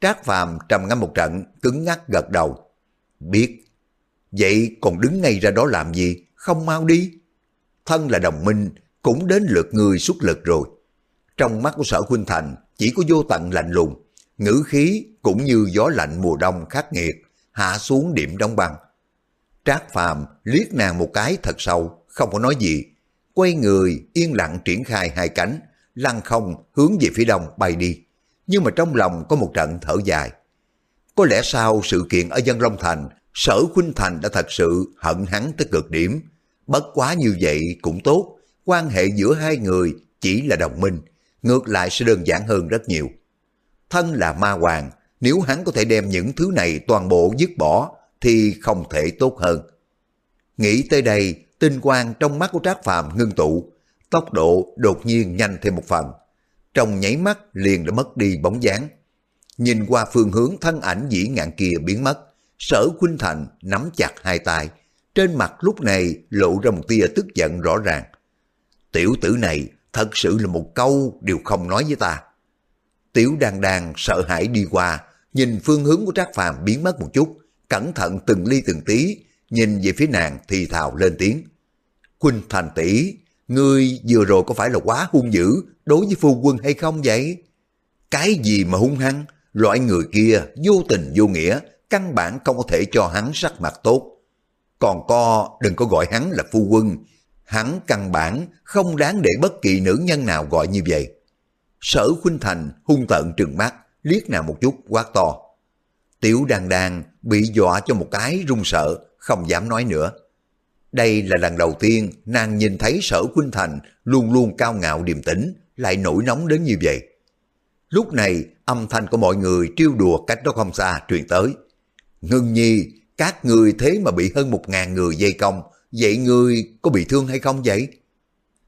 Trác Phàm trầm ngâm một trận, cứng ngắc gật đầu. Biết. Vậy còn đứng ngay ra đó làm gì? Không mau đi. Thân là đồng minh, cũng đến lượt người xuất lực rồi. Trong mắt của sở huynh Thành chỉ có vô tận lạnh lùng, ngữ khí cũng như gió lạnh mùa đông khắc nghiệt, hạ xuống điểm đóng băng. Trác Phàm liếc nàng một cái thật sâu, không có nói gì, quay người yên lặng triển khai hai cánh, lăn không hướng về phía đông bay đi. Nhưng mà trong lòng có một trận thở dài. Có lẽ sau sự kiện ở Dân Long Thành, Sở Khuynh Thành đã thật sự hận hắn tới cực điểm. Bất quá như vậy cũng tốt, quan hệ giữa hai người chỉ là đồng minh, ngược lại sẽ đơn giản hơn rất nhiều. Thân là ma hoàng, nếu hắn có thể đem những thứ này toàn bộ dứt bỏ thì không thể tốt hơn. Nghĩ tới đây, tinh quang trong mắt của Trác Phàm ngưng tụ, tốc độ đột nhiên nhanh thêm một phần. Trong nháy mắt liền đã mất đi bóng dáng. Nhìn qua phương hướng thân ảnh dĩ ngạn kia biến mất, sở Khuynh Thành nắm chặt hai tay, trên mặt lúc này lộ ra một tia tức giận rõ ràng. Tiểu tử này thật sự là một câu đều không nói với ta. Tiểu đàn đàn sợ hãi đi qua, nhìn phương hướng của Trác Phàm biến mất một chút, cẩn thận từng ly từng tí, nhìn về phía nàng thì thào lên tiếng. Khuynh Thành tỷ, ngươi vừa rồi có phải là quá hung dữ đối với phu quân hay không vậy? Cái gì mà hung hăng, loại người kia vô tình vô nghĩa, căn bản không có thể cho hắn sắc mặt tốt. Còn co đừng có gọi hắn là phu quân, hắn căn bản không đáng để bất kỳ nữ nhân nào gọi như vậy. Sở Khuynh Thành hung tợn trừng mắt, liếc nào một chút quát to. Tiểu đàn đàn bị dọa cho một cái run sợ, không dám nói nữa. Đây là lần đầu tiên nàng nhìn thấy sở Khuynh Thành luôn luôn cao ngạo điềm tĩnh, lại nổi nóng đến như vậy. Lúc này âm thanh của mọi người trêu đùa cách đó không xa truyền tới. Ngưng nhi, các người thế mà bị hơn một ngàn người dây công, vậy người có bị thương hay không vậy?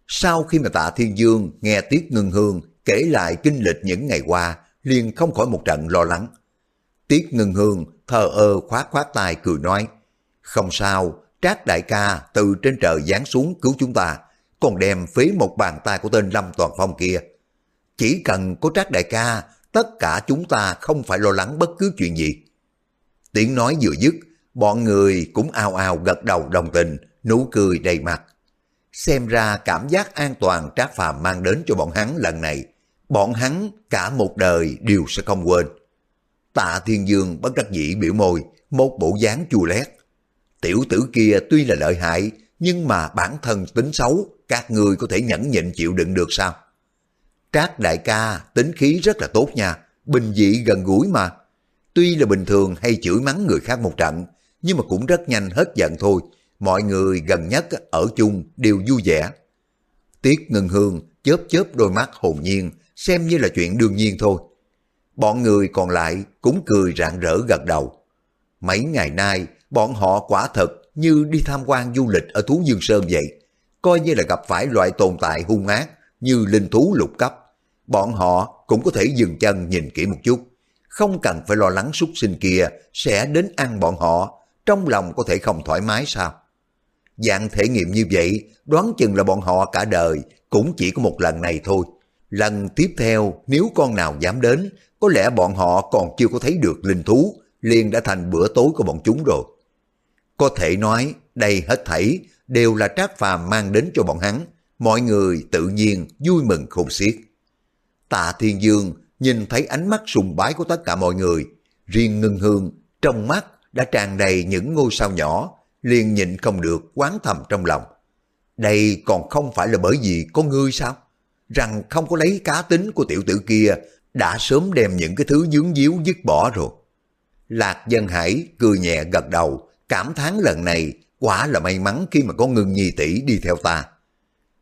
Sau khi mà tạ Thiên Dương nghe Tiết Ngân Hương kể lại kinh lịch những ngày qua, liền không khỏi một trận lo lắng. Tiết Ngân Hương thờ ơ khoát khoát tay cười nói, không sao, Trác đại ca từ trên trời giáng xuống cứu chúng ta, còn đem phế một bàn tay của tên Lâm Toàn Phong kia. Chỉ cần có Trác đại ca, tất cả chúng ta không phải lo lắng bất cứ chuyện gì. Tiếng nói vừa dứt, bọn người cũng ao ao gật đầu đồng tình, nụ cười đầy mặt. Xem ra cảm giác an toàn Trác Phàm mang đến cho bọn hắn lần này, bọn hắn cả một đời đều sẽ không quên. Tạ Thiên Dương bất đắc dĩ biểu môi, một bộ dáng chua lét. Tiểu tử kia tuy là lợi hại, nhưng mà bản thân tính xấu, các người có thể nhẫn nhịn chịu đựng được sao? Trác đại ca tính khí rất là tốt nha, bình dị gần gũi mà. Tuy là bình thường hay chửi mắng người khác một trận, nhưng mà cũng rất nhanh hết giận thôi. Mọi người gần nhất ở chung đều vui vẻ. Tiết Ngân Hương chớp chớp đôi mắt hồn nhiên, xem như là chuyện đương nhiên thôi. Bọn người còn lại cũng cười rạng rỡ gật đầu. Mấy ngày nay, bọn họ quả thật như đi tham quan du lịch ở Thú Dương Sơn vậy. Coi như là gặp phải loại tồn tại hung ác như linh thú lục cấp. Bọn họ cũng có thể dừng chân nhìn kỹ một chút. Không cần phải lo lắng súc sinh kia sẽ đến ăn bọn họ. Trong lòng có thể không thoải mái sao? Dạng thể nghiệm như vậy, đoán chừng là bọn họ cả đời cũng chỉ có một lần này thôi. Lần tiếp theo, nếu con nào dám đến, có lẽ bọn họ còn chưa có thấy được linh thú, liền đã thành bữa tối của bọn chúng rồi. Có thể nói, đây hết thảy đều là trác phàm mang đến cho bọn hắn, mọi người tự nhiên vui mừng khôn xiết. Tạ Thiên Dương nhìn thấy ánh mắt sùng bái của tất cả mọi người, riêng ngưng hương trong mắt đã tràn đầy những ngôi sao nhỏ, liền nhịn không được quán thầm trong lòng. Đây còn không phải là bởi vì có ngươi sao? Rằng không có lấy cá tính của tiểu tử kia đã sớm đem những cái thứ dướng díu dứt bỏ rồi. Lạc Dân Hải cười nhẹ gật đầu, cảm thán lần này quả là may mắn khi mà có ngưng nhi tỷ đi theo ta.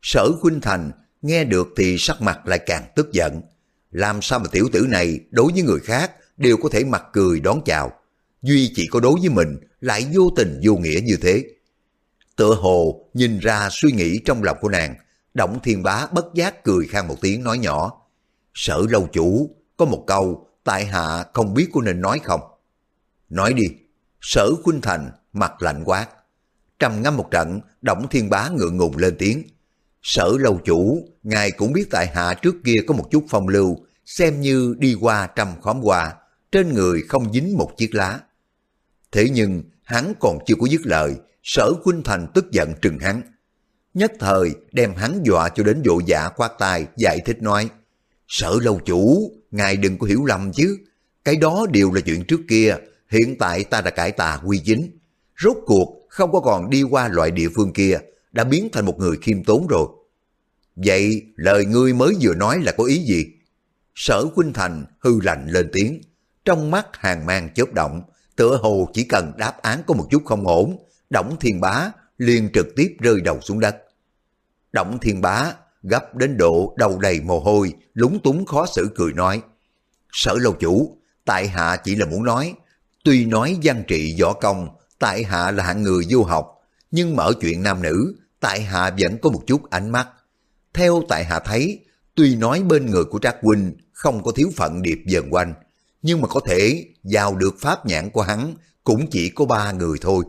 Sở Khuynh Thành nghe được thì sắc mặt lại càng tức giận. Làm sao mà tiểu tử này đối với người khác đều có thể mặt cười đón chào. Duy chỉ có đối với mình lại vô tình vô nghĩa như thế. Tựa hồ nhìn ra suy nghĩ trong lòng của nàng, Động Thiên Bá bất giác cười khang một tiếng nói nhỏ. Sở lâu chủ, có một câu, tại hạ không biết cô nên nói không? Nói đi. Sở Khuynh Thành mặt lạnh quát. Trầm ngâm một trận, Động Thiên Bá ngượng ngùng lên tiếng. Sở lâu chủ, ngài cũng biết tại hạ trước kia có một chút phong lưu, xem như đi qua trăm khóm hoa, trên người không dính một chiếc lá. Thế nhưng, hắn còn chưa có dứt lời, sở huynh Thành tức giận trừng hắn. Nhất thời đem hắn dọa cho đến vội dạ quát tai giải thích nói, Sở lâu chủ, ngài đừng có hiểu lầm chứ, cái đó đều là chuyện trước kia, hiện tại ta đã cải tà quy chính. Rốt cuộc không có còn đi qua loại địa phương kia, đã biến thành một người khiêm tốn rồi. Vậy lời ngươi mới vừa nói là có ý gì? Sở Khuynh Thành hư lạnh lên tiếng, trong mắt hàng mang chớp động, tựa hồ chỉ cần đáp án có một chút không ổn, Đổng Thiên Bá liền trực tiếp rơi đầu xuống đất. Đổng Thiên Bá gấp đến độ đầu đầy mồ hôi, lúng túng khó xử cười nói. Sở lâu chủ, tại hạ chỉ là muốn nói, tuy nói văn trị võ công, tại hạ là hạng người du học, nhưng mở chuyện nam nữ, tại hạ vẫn có một chút ánh mắt. Theo tại hạ thấy, tuy nói bên người của Trác Huynh không có thiếu phận điệp dần quanh, nhưng mà có thể vào được pháp nhãn của hắn cũng chỉ có ba người thôi.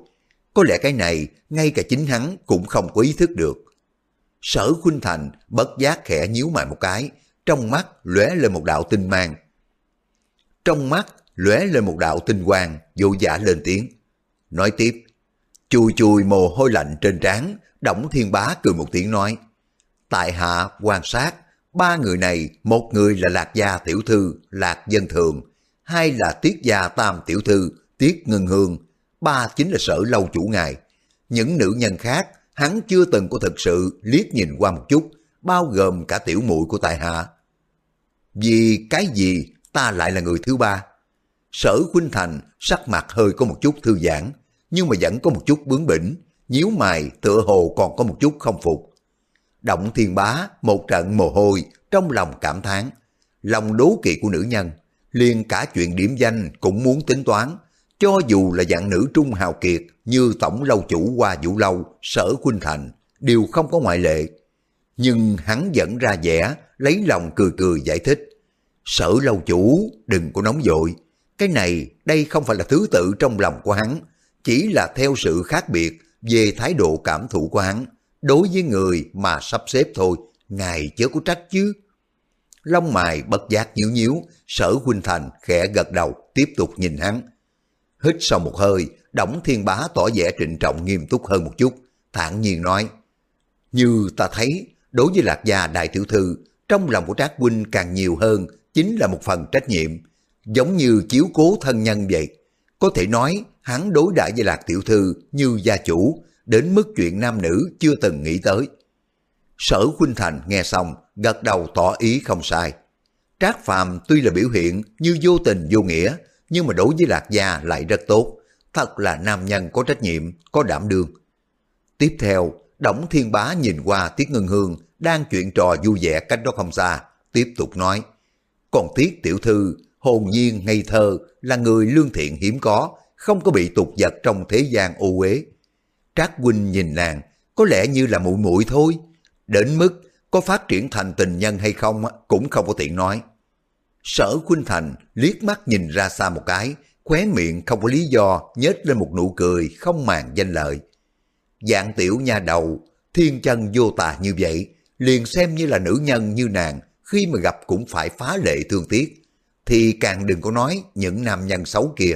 Có lẽ cái này ngay cả chính hắn cũng không có ý thức được. Sở Khuynh Thành bất giác khẽ nhíu mày một cái, trong mắt lóe lên một đạo tinh mang. Trong mắt lóe lên một đạo tinh quang, vô giả lên tiếng. Nói tiếp, chùi chùi mồ hôi lạnh trên trán, Đổng Thiên Bá cười một tiếng nói. Tại hạ quan sát, ba người này, một người là Lạc Gia Tiểu Thư, Lạc Dân Thường, hai là Tiết Gia Tam Tiểu Thư, Tiết Ngân Hương, ba chính là sở lâu chủ ngài. Những nữ nhân khác, hắn chưa từng có thực sự liếc nhìn qua một chút, bao gồm cả tiểu muội của tại hạ. Vì cái gì ta lại là người thứ ba? Sở Khuynh Thành sắc mặt hơi có một chút thư giãn, nhưng mà vẫn có một chút bướng bỉnh, nhíu mày tựa hồ còn có một chút không phục. Động thiên bá, một trận mồ hôi, trong lòng cảm thán lòng đố kỵ của nữ nhân, liền cả chuyện điểm danh cũng muốn tính toán, cho dù là dạng nữ trung hào kiệt như tổng lâu chủ qua vũ lâu, sở khuynh thành, đều không có ngoại lệ. Nhưng hắn vẫn ra vẻ, lấy lòng cười cười giải thích. Sở lâu chủ, đừng có nóng vội. Cái này, đây không phải là thứ tự trong lòng của hắn, chỉ là theo sự khác biệt về thái độ cảm thụ của hắn, đối với người mà sắp xếp thôi, ngài chớ có trách chứ. Lông mài bất giác nhíu nhíu, sở huynh thành khẽ gật đầu, tiếp tục nhìn hắn. Hít sau một hơi, Đổng Thiên Bá tỏ vẻ trịnh trọng nghiêm túc hơn một chút, thản nhiên nói. Như ta thấy, đối với Lạc Gia Đại Tiểu Thư, trong lòng của Trác Huynh càng nhiều hơn chính là một phần trách nhiệm, giống như chiếu cố thân nhân vậy. Có thể nói, hắn đối đãi với Lạc Tiểu Thư như gia chủ, đến mức chuyện nam nữ chưa từng nghĩ tới. Sở Khuynh Thành nghe xong, gật đầu tỏ ý không sai. Trác Phàm tuy là biểu hiện như vô tình vô nghĩa, nhưng mà đối với Lạc Gia lại rất tốt. Thật là nam nhân có trách nhiệm, có đảm đương. Tiếp theo, Đổng Thiên Bá nhìn qua Tiết Ngân Hương đang chuyện trò vui vẻ cách đó không xa, tiếp tục nói. Còn Tiết Tiểu Thư, hồn nhiên ngây thơ, là người lương thiện hiếm có, không có bị tục vật trong thế gian ô uế. Trác huynh nhìn nàng, có lẽ như là mũi mũi thôi. Đến mức có phát triển thành tình nhân hay không cũng không có tiện nói. Sở Khuynh Thành liếc mắt nhìn ra xa một cái, khóe miệng không có lý do nhếch lên một nụ cười không màng danh lợi. Dạng tiểu nha đầu, thiên chân vô tà như vậy, liền xem như là nữ nhân như nàng, khi mà gặp cũng phải phá lệ thương tiếc, thì càng đừng có nói những nam nhân xấu kia.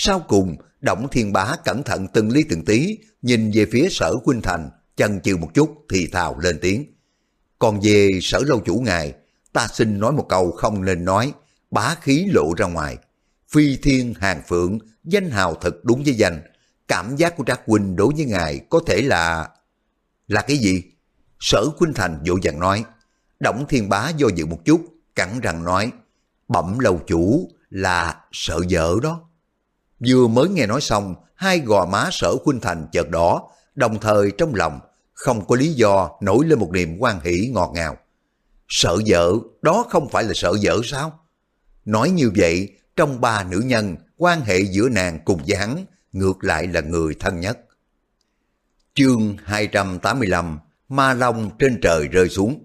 Sau cùng, Động Thiên Bá cẩn thận từng ly từng tí, nhìn về phía sở Quynh Thành, chần chừ một chút thì thào lên tiếng. Còn về sở lâu chủ ngài, ta xin nói một câu không nên nói, bá khí lộ ra ngoài. Phi thiên hàng phượng, danh hào thật đúng với danh. Cảm giác của Trác Huynh đối với ngài có thể là... Là cái gì? Sở Quynh Thành vội vàng nói. Động Thiên Bá do dự một chút, cẳng răng nói. Bẩm lâu chủ là sợ vợ đó. Vừa mới nghe nói xong, hai gò má sở khuynh Thành chợt đỏ, đồng thời trong lòng không có lý do nổi lên một niềm quan hỷ ngọt ngào. Sợ vợ, đó không phải là sợ vợ sao? Nói như vậy, trong ba nữ nhân, quan hệ giữa nàng cùng với hắn ngược lại là người thân nhất. Chương 285 Ma Long trên trời rơi xuống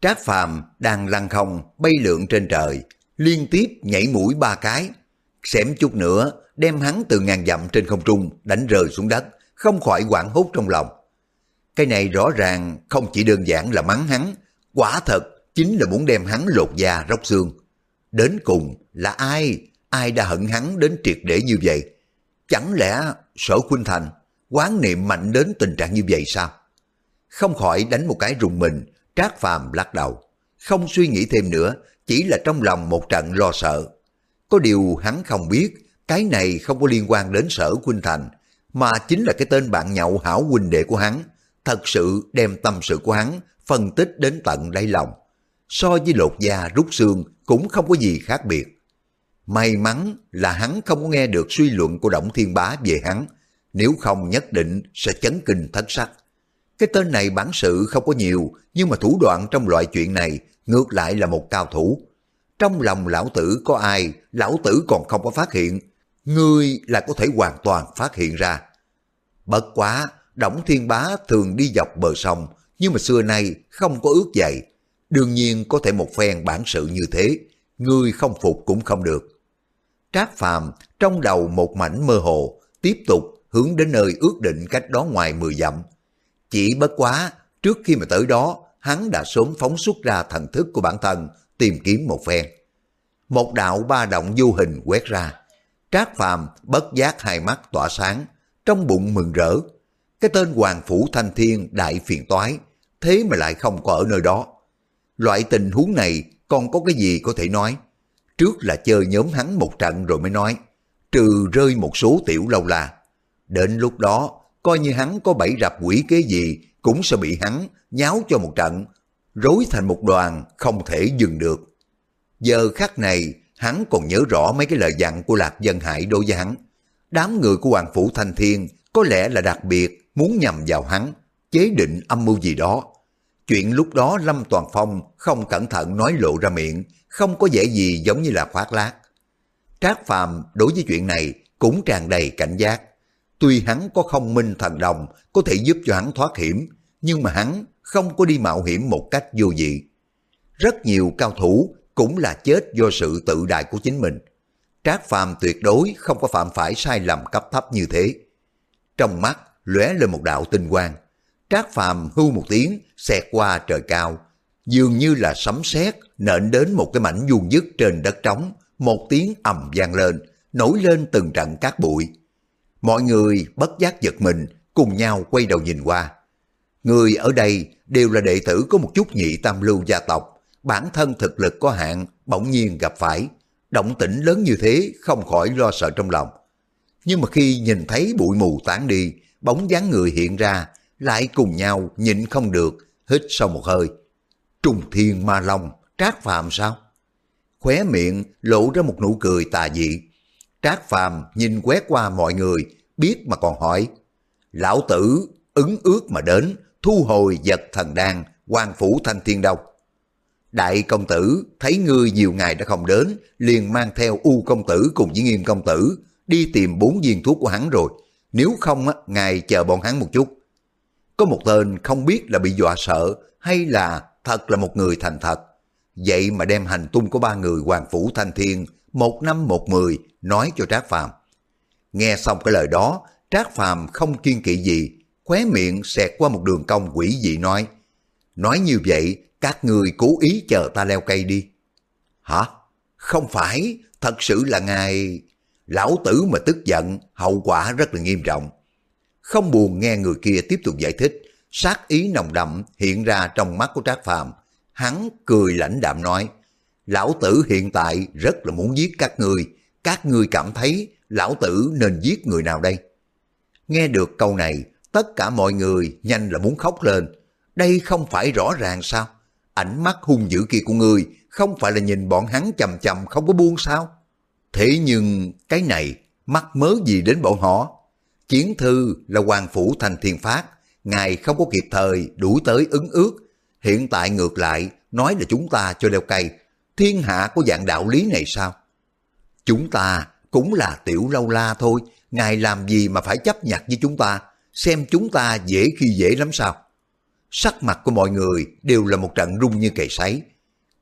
Trác Phàm đang lăn không bay lượn trên trời, liên tiếp nhảy mũi ba cái, xém chút nữa đem hắn từ ngàn dặm trên không trung đánh rơi xuống đất, không khỏi quảng hốt trong lòng. Cái này rõ ràng không chỉ đơn giản là mắng hắn, quả thật chính là muốn đem hắn lột da róc xương. Đến cùng là ai, ai đã hận hắn đến triệt để như vậy? Chẳng lẽ sở khuynh thành quán niệm mạnh đến tình trạng như vậy sao? Không khỏi đánh một cái rùng mình, Trác Phàm lắc đầu, không suy nghĩ thêm nữa, chỉ là trong lòng một trận lo sợ. Có điều hắn không biết, cái này không có liên quan đến sở Quynh Thành, mà chính là cái tên bạn nhậu hảo huynh đệ của hắn, thật sự đem tâm sự của hắn phân tích đến tận đáy lòng. So với lột da rút xương cũng không có gì khác biệt. May mắn là hắn không có nghe được suy luận của Động Thiên Bá về hắn, nếu không nhất định sẽ chấn kinh thất sắc. Cái tên này bản sự không có nhiều, nhưng mà thủ đoạn trong loại chuyện này ngược lại là một cao thủ. Trong lòng lão tử có ai, lão tử còn không có phát hiện, ngươi là có thể hoàn toàn phát hiện ra. Bất quá, Đổng Thiên Bá thường đi dọc bờ sông, nhưng mà xưa nay không có ước dậy. Đương nhiên có thể một phen bản sự như thế, ngươi không phục cũng không được. Trác Phàm trong đầu một mảnh mơ hồ, tiếp tục hướng đến nơi ước định cách đó ngoài 10 dặm. Chỉ bất quá, trước khi mà tới đó, hắn đã sớm phóng xuất ra thần thức của bản thân, tìm kiếm một phen. Một đạo ba động du hình quét ra. Trác Phàm bất giác hai mắt tỏa sáng, trong bụng mừng rỡ. Cái tên Hoàng Phủ Thanh Thiên đại phiền toái, thế mà lại không có ở nơi đó. Loại tình huống này còn có cái gì có thể nói? Trước là chơi nhóm hắn một trận rồi mới nói, trừ rơi một số tiểu lâu là Đến lúc đó, coi như hắn có bảy rạp quỷ kế gì cũng sẽ bị hắn nháo cho một trận, rối thành một đoàn không thể dừng được. Giờ khắc này, hắn còn nhớ rõ mấy cái lời dặn của Lạc Dân Hải đối với hắn. Đám người của Hoàng Phủ Thanh Thiên có lẽ là đặc biệt muốn nhằm vào hắn, chế định âm mưu gì đó. Chuyện lúc đó Lâm Toàn Phong không cẩn thận nói lộ ra miệng, không có vẻ gì giống như là khoác lác. Trác Phàm đối với chuyện này cũng tràn đầy cảnh giác. Tuy hắn có không minh thần đồng có thể giúp cho hắn thoát hiểm, nhưng mà hắn không có đi mạo hiểm một cách vô dị. Rất nhiều cao thủ cũng là chết do sự tự đại của chính mình. Trác Phàm tuyệt đối không có phạm phải sai lầm cấp thấp như thế. Trong mắt lóe lên một đạo tinh quang. Trác Phàm hưu một tiếng xẹt qua trời cao, dường như là sấm sét nện đến một cái mảnh vuông dứt trên đất trống, một tiếng ầm vang lên, nổi lên từng trận cát bụi. Mọi người bất giác giật mình, cùng nhau quay đầu nhìn qua. Người ở đây đều là đệ tử có một chút nhị tam lưu gia tộc, bản thân thực lực có hạn, bỗng nhiên gặp phải. Động tĩnh lớn như thế không khỏi lo sợ trong lòng. Nhưng mà khi nhìn thấy bụi mù tán đi, bóng dáng người hiện ra, lại cùng nhau nhịn không được, hít sâu một hơi. Trùng thiên ma long, trác phàm sao? Khóe miệng lộ ra một nụ cười tà dị. Trác phàm nhìn quét qua mọi người, biết mà còn hỏi. Lão tử ứng ước mà đến, thu hồi vật thần đan, quan phủ thanh thiên đâu. Đại công tử thấy ngươi nhiều ngày đã không đến, liền mang theo U công tử cùng với Nghiêm công tử đi tìm bốn viên thuốc của hắn rồi. Nếu không, á, ngài chờ bọn hắn một chút. Có một tên không biết là bị dọa sợ hay là thật là một người thành thật. Vậy mà đem hành tung của ba người Hoàng Phủ Thanh Thiên một năm một mười nói cho Trác Phàm. Nghe xong cái lời đó, Trác Phàm không kiên kỵ gì, khóe miệng xẹt qua một đường cong quỷ dị nói. Nói như vậy, các người cố ý chờ ta leo cây đi. Hả? Không phải, thật sự là ngài... lão tử mà tức giận, hậu quả rất là nghiêm trọng. Không buồn nghe người kia tiếp tục giải thích, sát ý nồng đậm hiện ra trong mắt của Trác Phàm. Hắn cười lãnh đạm nói, lão tử hiện tại rất là muốn giết các người, các người cảm thấy lão tử nên giết người nào đây? Nghe được câu này, tất cả mọi người nhanh là muốn khóc lên. Đây không phải rõ ràng sao? Ánh mắt hung dữ kia của người không phải là nhìn bọn hắn chầm chầm không có buông sao? Thế nhưng cái này mắc mớ gì đến bọn họ? Chiến thư là hoàng phủ thành thiên phát, ngài không có kịp thời đuổi tới ứng ước. Hiện tại ngược lại, nói là chúng ta cho leo cây. Thiên hạ có dạng đạo lý này sao? Chúng ta cũng là tiểu lâu la thôi, ngài làm gì mà phải chấp nhặt với chúng ta, xem chúng ta dễ khi dễ lắm sao? Sắc mặt của mọi người đều là một trận rung như cày sấy.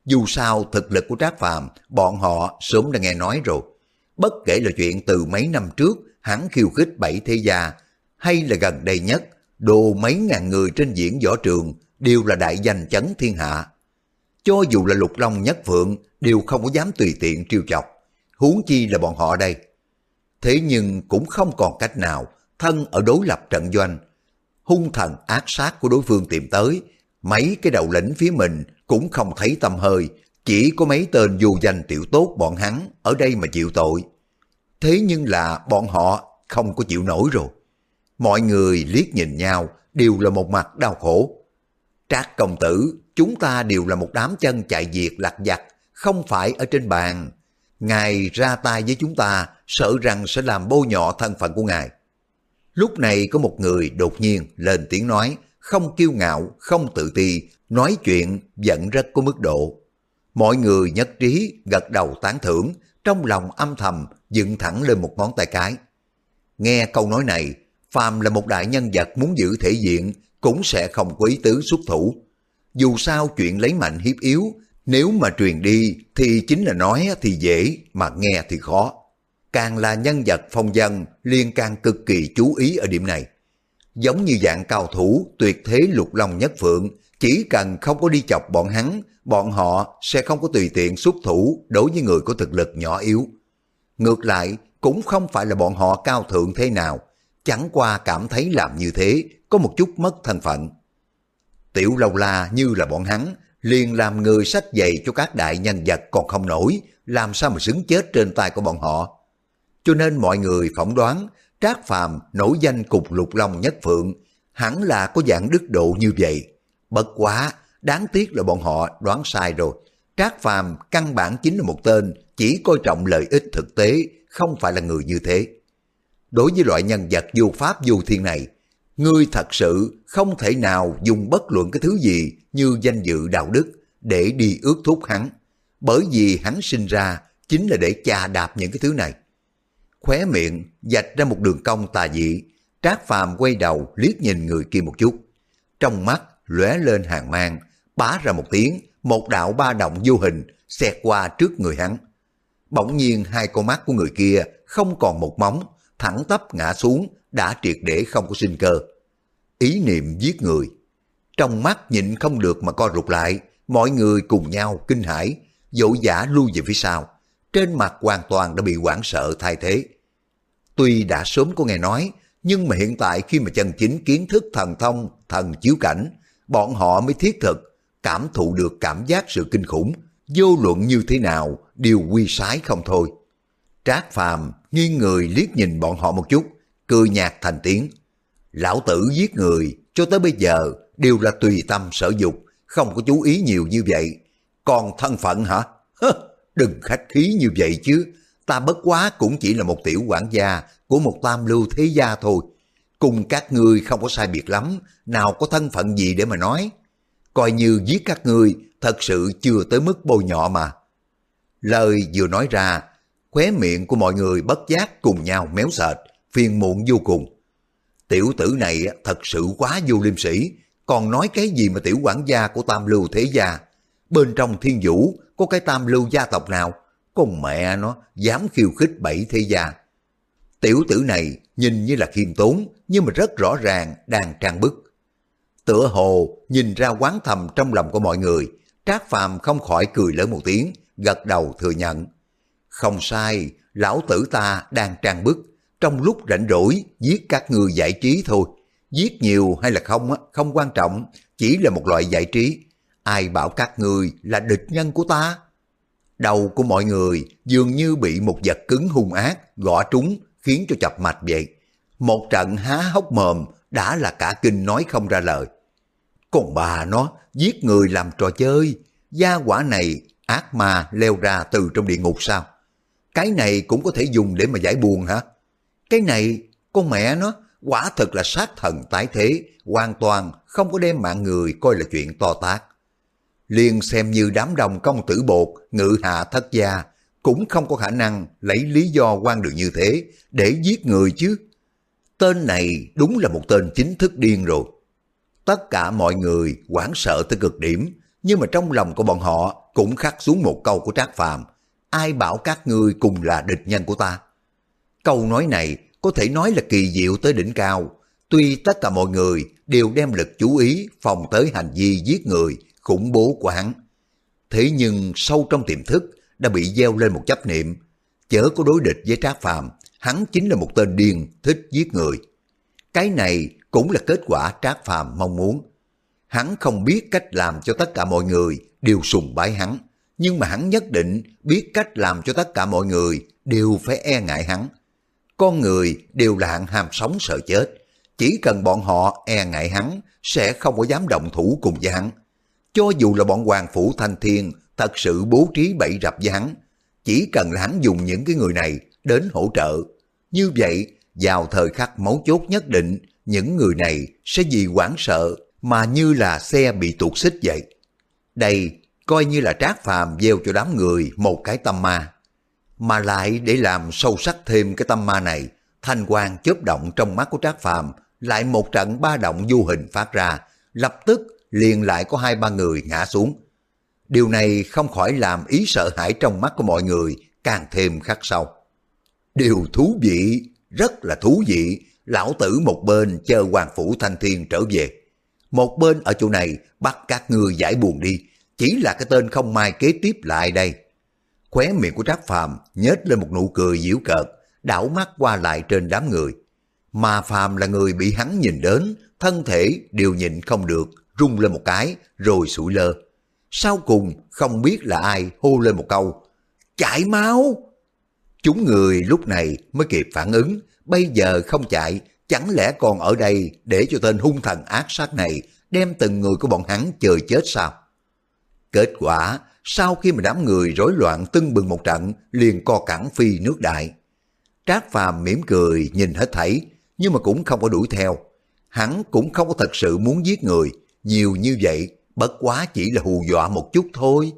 Dù sao thực lực của Trác Phàm bọn họ sớm đã nghe nói rồi. Bất kể là chuyện từ mấy năm trước hắn khiêu khích bảy thế gia, hay là gần đây nhất, đồ mấy ngàn người trên diễn võ trường đều là đại danh chấn thiên hạ. Cho dù là lục long nhất phượng đều không có dám tùy tiện trêu chọc, huống chi là bọn họ đây. Thế nhưng cũng không còn cách nào, thân ở đối lập trận doanh. Hung thần ác sát của đối phương tìm tới, mấy cái đầu lĩnh phía mình cũng không thấy tâm hơi, chỉ có mấy tên du danh tiểu tốt bọn hắn ở đây mà chịu tội. Thế nhưng là bọn họ không có chịu nổi rồi. Mọi người liếc nhìn nhau đều là một mặt đau khổ. Trác công tử, chúng ta đều là một đám chân chạy diệt lạc giặc, không phải ở trên bàn. Ngài ra tay với chúng ta, sợ rằng sẽ làm bôi nhọ thân phận của ngài. Lúc này có một người đột nhiên lên tiếng nói, không kiêu ngạo, không tự ti, nói chuyện vẫn rất có mức độ. Mọi người nhất trí gật đầu tán thưởng, trong lòng âm thầm dựng thẳng lên một ngón tay cái. Nghe câu nói này, Phàm là một đại nhân vật muốn giữ thể diện, cũng sẽ không có ý tứ xuất thủ. Dù sao chuyện lấy mạnh hiếp yếu, nếu mà truyền đi thì chính là nói thì dễ, mà nghe thì khó. Càng là nhân vật phong dân, liên càng cực kỳ chú ý ở điểm này. Giống như dạng cao thủ tuyệt thế lục long nhất phượng, chỉ cần không có đi chọc bọn hắn, bọn họ sẽ không có tùy tiện xuất thủ đối với người có thực lực nhỏ yếu. Ngược lại, cũng không phải là bọn họ cao thượng thế nào, chẳng qua cảm thấy làm như thế có một chút mất thân phận. Tiểu lâu la như là bọn hắn, liền làm người sách giày cho các đại nhân vật còn không nổi, làm sao mà xứng chết trên tay của bọn họ. Cho nên mọi người phỏng đoán, Trác Phàm nổi danh cục lục long nhất phượng, hẳn là có dạng đức độ như vậy. Bất quá, đáng tiếc là bọn họ đoán sai rồi. Trác Phàm căn bản chính là một tên chỉ coi trọng lợi ích thực tế, không phải là người như thế. Đối với loại nhân vật vô pháp vô thiên này, ngươi thật sự không thể nào dùng bất luận cái thứ gì như danh dự đạo đức để đi ước thúc hắn, bởi vì hắn sinh ra chính là để chà đạp những cái thứ này. Khóe miệng dạch ra một đường cong tà dị, Trác Phàm quay đầu liếc nhìn người kia một chút. Trong mắt lóe lên hàng mang, bá ra một tiếng, một đạo ba động vô hình xẹt qua trước người hắn. Bỗng nhiên hai con mắt của người kia không còn một móng, thẳng tắp ngã xuống, đã triệt để không có sinh cơ. Ý niệm giết người. Trong mắt nhịn không được mà co rụt lại, mọi người cùng nhau kinh hãi, dỗ giả lui về phía sau. Trên mặt hoàn toàn đã bị hoảng sợ thay thế. Tuy đã sớm có nghe nói, nhưng mà hiện tại khi mà chân chính kiến thức thần thông, thần chiếu cảnh, bọn họ mới thiết thực, cảm thụ được cảm giác sự kinh khủng, vô luận như thế nào, đều quy sái không thôi. Trác Phàm nghiêng người liếc nhìn bọn họ một chút, cười nhạt thành tiếng. Lão tử giết người, cho tới bây giờ, đều là tùy tâm sở dục, không có chú ý nhiều như vậy. Còn thân phận hả? Đừng khách khí như vậy chứ. Ta bất quá cũng chỉ là một tiểu quản gia của một tam lưu thế gia thôi. Cùng các ngươi không có sai biệt lắm, nào có thân phận gì để mà nói. Coi như giết các ngươi, thật sự chưa tới mức bôi nhọ mà. Lời vừa nói ra, khóe miệng của mọi người bất giác cùng nhau méo sệt, phiền muộn vô cùng. Tiểu tử này thật sự quá vô liêm sĩ, còn nói cái gì mà tiểu quản gia của tam lưu thế gia. Bên trong thiên vũ có cái tam lưu gia tộc nào, con mẹ nó dám khiêu khích bảy thế gia. Tiểu tử này nhìn như là khiêm tốn, nhưng mà rất rõ ràng đang trang bức. Tựa hồ nhìn ra quán thầm trong lòng của mọi người, Trác Phàm không khỏi cười lớn một tiếng, gật đầu thừa nhận. Không sai, lão tử ta đang trang bức, trong lúc rảnh rỗi giết các người giải trí thôi. Giết nhiều hay là không không quan trọng, chỉ là một loại giải trí. Ai bảo các người là địch nhân của ta? Đầu của mọi người dường như bị một vật cứng hung ác gõ trúng khiến cho chập mạch vậy. Một trận há hốc mồm đã là cả kinh nói không ra lời. Còn bà nó giết người làm trò chơi, gia quả này ác ma leo ra từ trong địa ngục sao? Cái này cũng có thể dùng để mà giải buồn hả? Cái này, con mẹ nó, quả thật là sát thần tái thế, hoàn toàn không có đem mạng người coi là chuyện to tát. Liền xem như đám đồng công tử bột, ngự hạ thất gia, cũng không có khả năng lấy lý do quan đường như thế để giết người chứ. Tên này đúng là một tên chính thức điên rồi. Tất cả mọi người hoảng sợ tới cực điểm, nhưng mà trong lòng của bọn họ cũng khắc xuống một câu của Trác Phàm ai bảo các ngươi cùng là địch nhân của ta. Câu nói này có thể nói là kỳ diệu tới đỉnh cao, tuy tất cả mọi người đều đem lực chú ý phòng tới hành vi giết người, khủng bố của hắn. Thế nhưng sâu trong tiềm thức đã bị gieo lên một chấp niệm, chớ có đối địch với Trác Phàm, hắn chính là một tên điên thích giết người. Cái này cũng là kết quả Trác Phàm mong muốn. Hắn không biết cách làm cho tất cả mọi người đều sùng bái hắn, nhưng mà hắn nhất định biết cách làm cho tất cả mọi người đều phải e ngại hắn. Con người đều là hạng ham sống sợ chết, chỉ cần bọn họ e ngại hắn sẽ không có dám động thủ cùng với hắn. Cho dù là bọn hoàng phủ thanh thiên thật sự bố trí bẫy rập với hắn, chỉ cần là hắn dùng những cái người này đến hỗ trợ. Như vậy, vào thời khắc mấu chốt nhất định, những người này sẽ vì hoảng sợ mà như là xe bị tuột xích vậy. Đây coi như là trác phàm gieo cho đám người một cái tâm ma. Mà lại để làm sâu sắc thêm cái tâm ma này, thanh quang chớp động trong mắt của trác phàm, lại một trận ba động vô hình phát ra, lập tức liền lại có hai ba người ngã xuống. Điều này không khỏi làm ý sợ hãi trong mắt của mọi người càng thêm khắc sâu. Điều thú vị, rất là thú vị, lão tử một bên chờ hoàng phủ thanh thiên trở về. Một bên ở chỗ này bắt các người giải buồn đi, chỉ là cái tên không mai kế tiếp lại đây. Khóe miệng của Trác Phàm nhếch lên một nụ cười giễu cợt, đảo mắt qua lại trên đám người. Mà Phàm là người bị hắn nhìn đến, thân thể đều nhìn không được, rung lên một cái, rồi sủi lơ. Sau cùng, không biết là ai hô lên một câu, chạy máu! Chúng người lúc này mới kịp phản ứng, bây giờ không chạy, chẳng lẽ còn ở đây để cho tên hung thần ác sát này đem từng người của bọn hắn chờ chết sao? Kết quả, sau khi mà đám người rối loạn tưng bừng một trận, liền co cẳng phi nước đại. Trác Phàm mỉm cười nhìn hết thảy, nhưng mà cũng không có đuổi theo. Hắn cũng không có thật sự muốn giết người, nhiều như vậy, bất quá chỉ là hù dọa một chút thôi.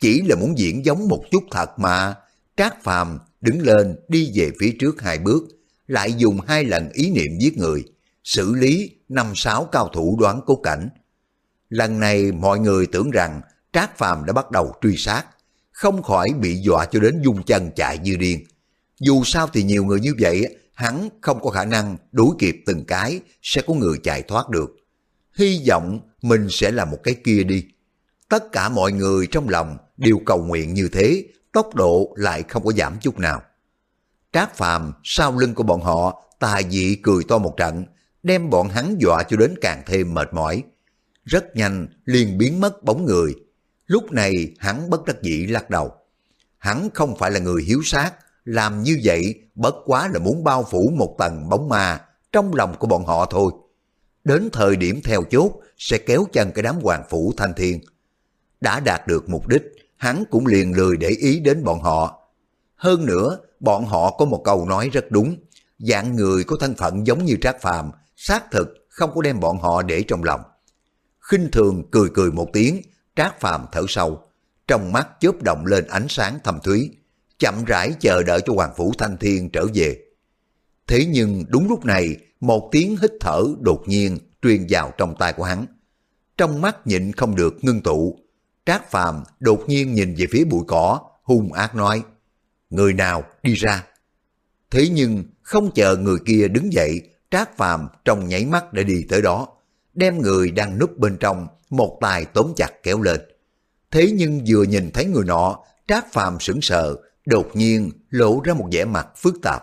Chỉ là muốn diễn giống một chút thật mà. Trác Phàm đứng lên đi về phía trước hai bước, lại dùng hai lần ý niệm giết người, xử lý năm sáu cao thủ đoán cố cảnh. Lần này mọi người tưởng rằng Trác Phàm đã bắt đầu truy sát, không khỏi bị dọa cho đến dung chân chạy như điên. Dù sao thì nhiều người như vậy, hắn không có khả năng đuổi kịp từng cái, sẽ có người chạy thoát được. Hy vọng mình sẽ là một cái kia đi. Tất cả mọi người trong lòng đều cầu nguyện như thế, tốc độ lại không có giảm chút nào. Trác Phàm sau lưng của bọn họ tà dị cười to một trận, đem bọn hắn dọa cho đến càng thêm mệt mỏi. Rất nhanh liền biến mất bóng người, Lúc này hắn bất đắc dĩ lắc đầu. Hắn không phải là người hiếu sát, làm như vậy bất quá là muốn bao phủ một tầng bóng ma trong lòng của bọn họ thôi. Đến thời điểm theo chốt sẽ kéo chân cái đám hoàng phủ thanh thiên. Đã đạt được mục đích, hắn cũng liền lười để ý đến bọn họ. Hơn nữa, bọn họ có một câu nói rất đúng, dạng người có thân phận giống như Trác Phàm, xác thực không có đem bọn họ để trong lòng. khinh thường cười cười một tiếng, Trác Phàm thở sâu, trong mắt chớp động lên ánh sáng thâm thúy, chậm rãi chờ đợi cho Hoàng Phủ Thanh Thiên trở về. Thế nhưng đúng lúc này, một tiếng hít thở đột nhiên truyền vào trong tai của hắn. Trong mắt nhịn không được ngưng tụ, Trác Phàm đột nhiên nhìn về phía bụi cỏ, hung ác nói, người nào đi ra. Thế nhưng không chờ người kia đứng dậy, Trác Phàm trong nháy mắt đã đi tới đó, đem người đang núp bên trong một tay tóm chặt kéo lên. Thế nhưng vừa nhìn thấy người nọ, Trác Phàm sững sờ, đột nhiên lộ ra một vẻ mặt phức tạp.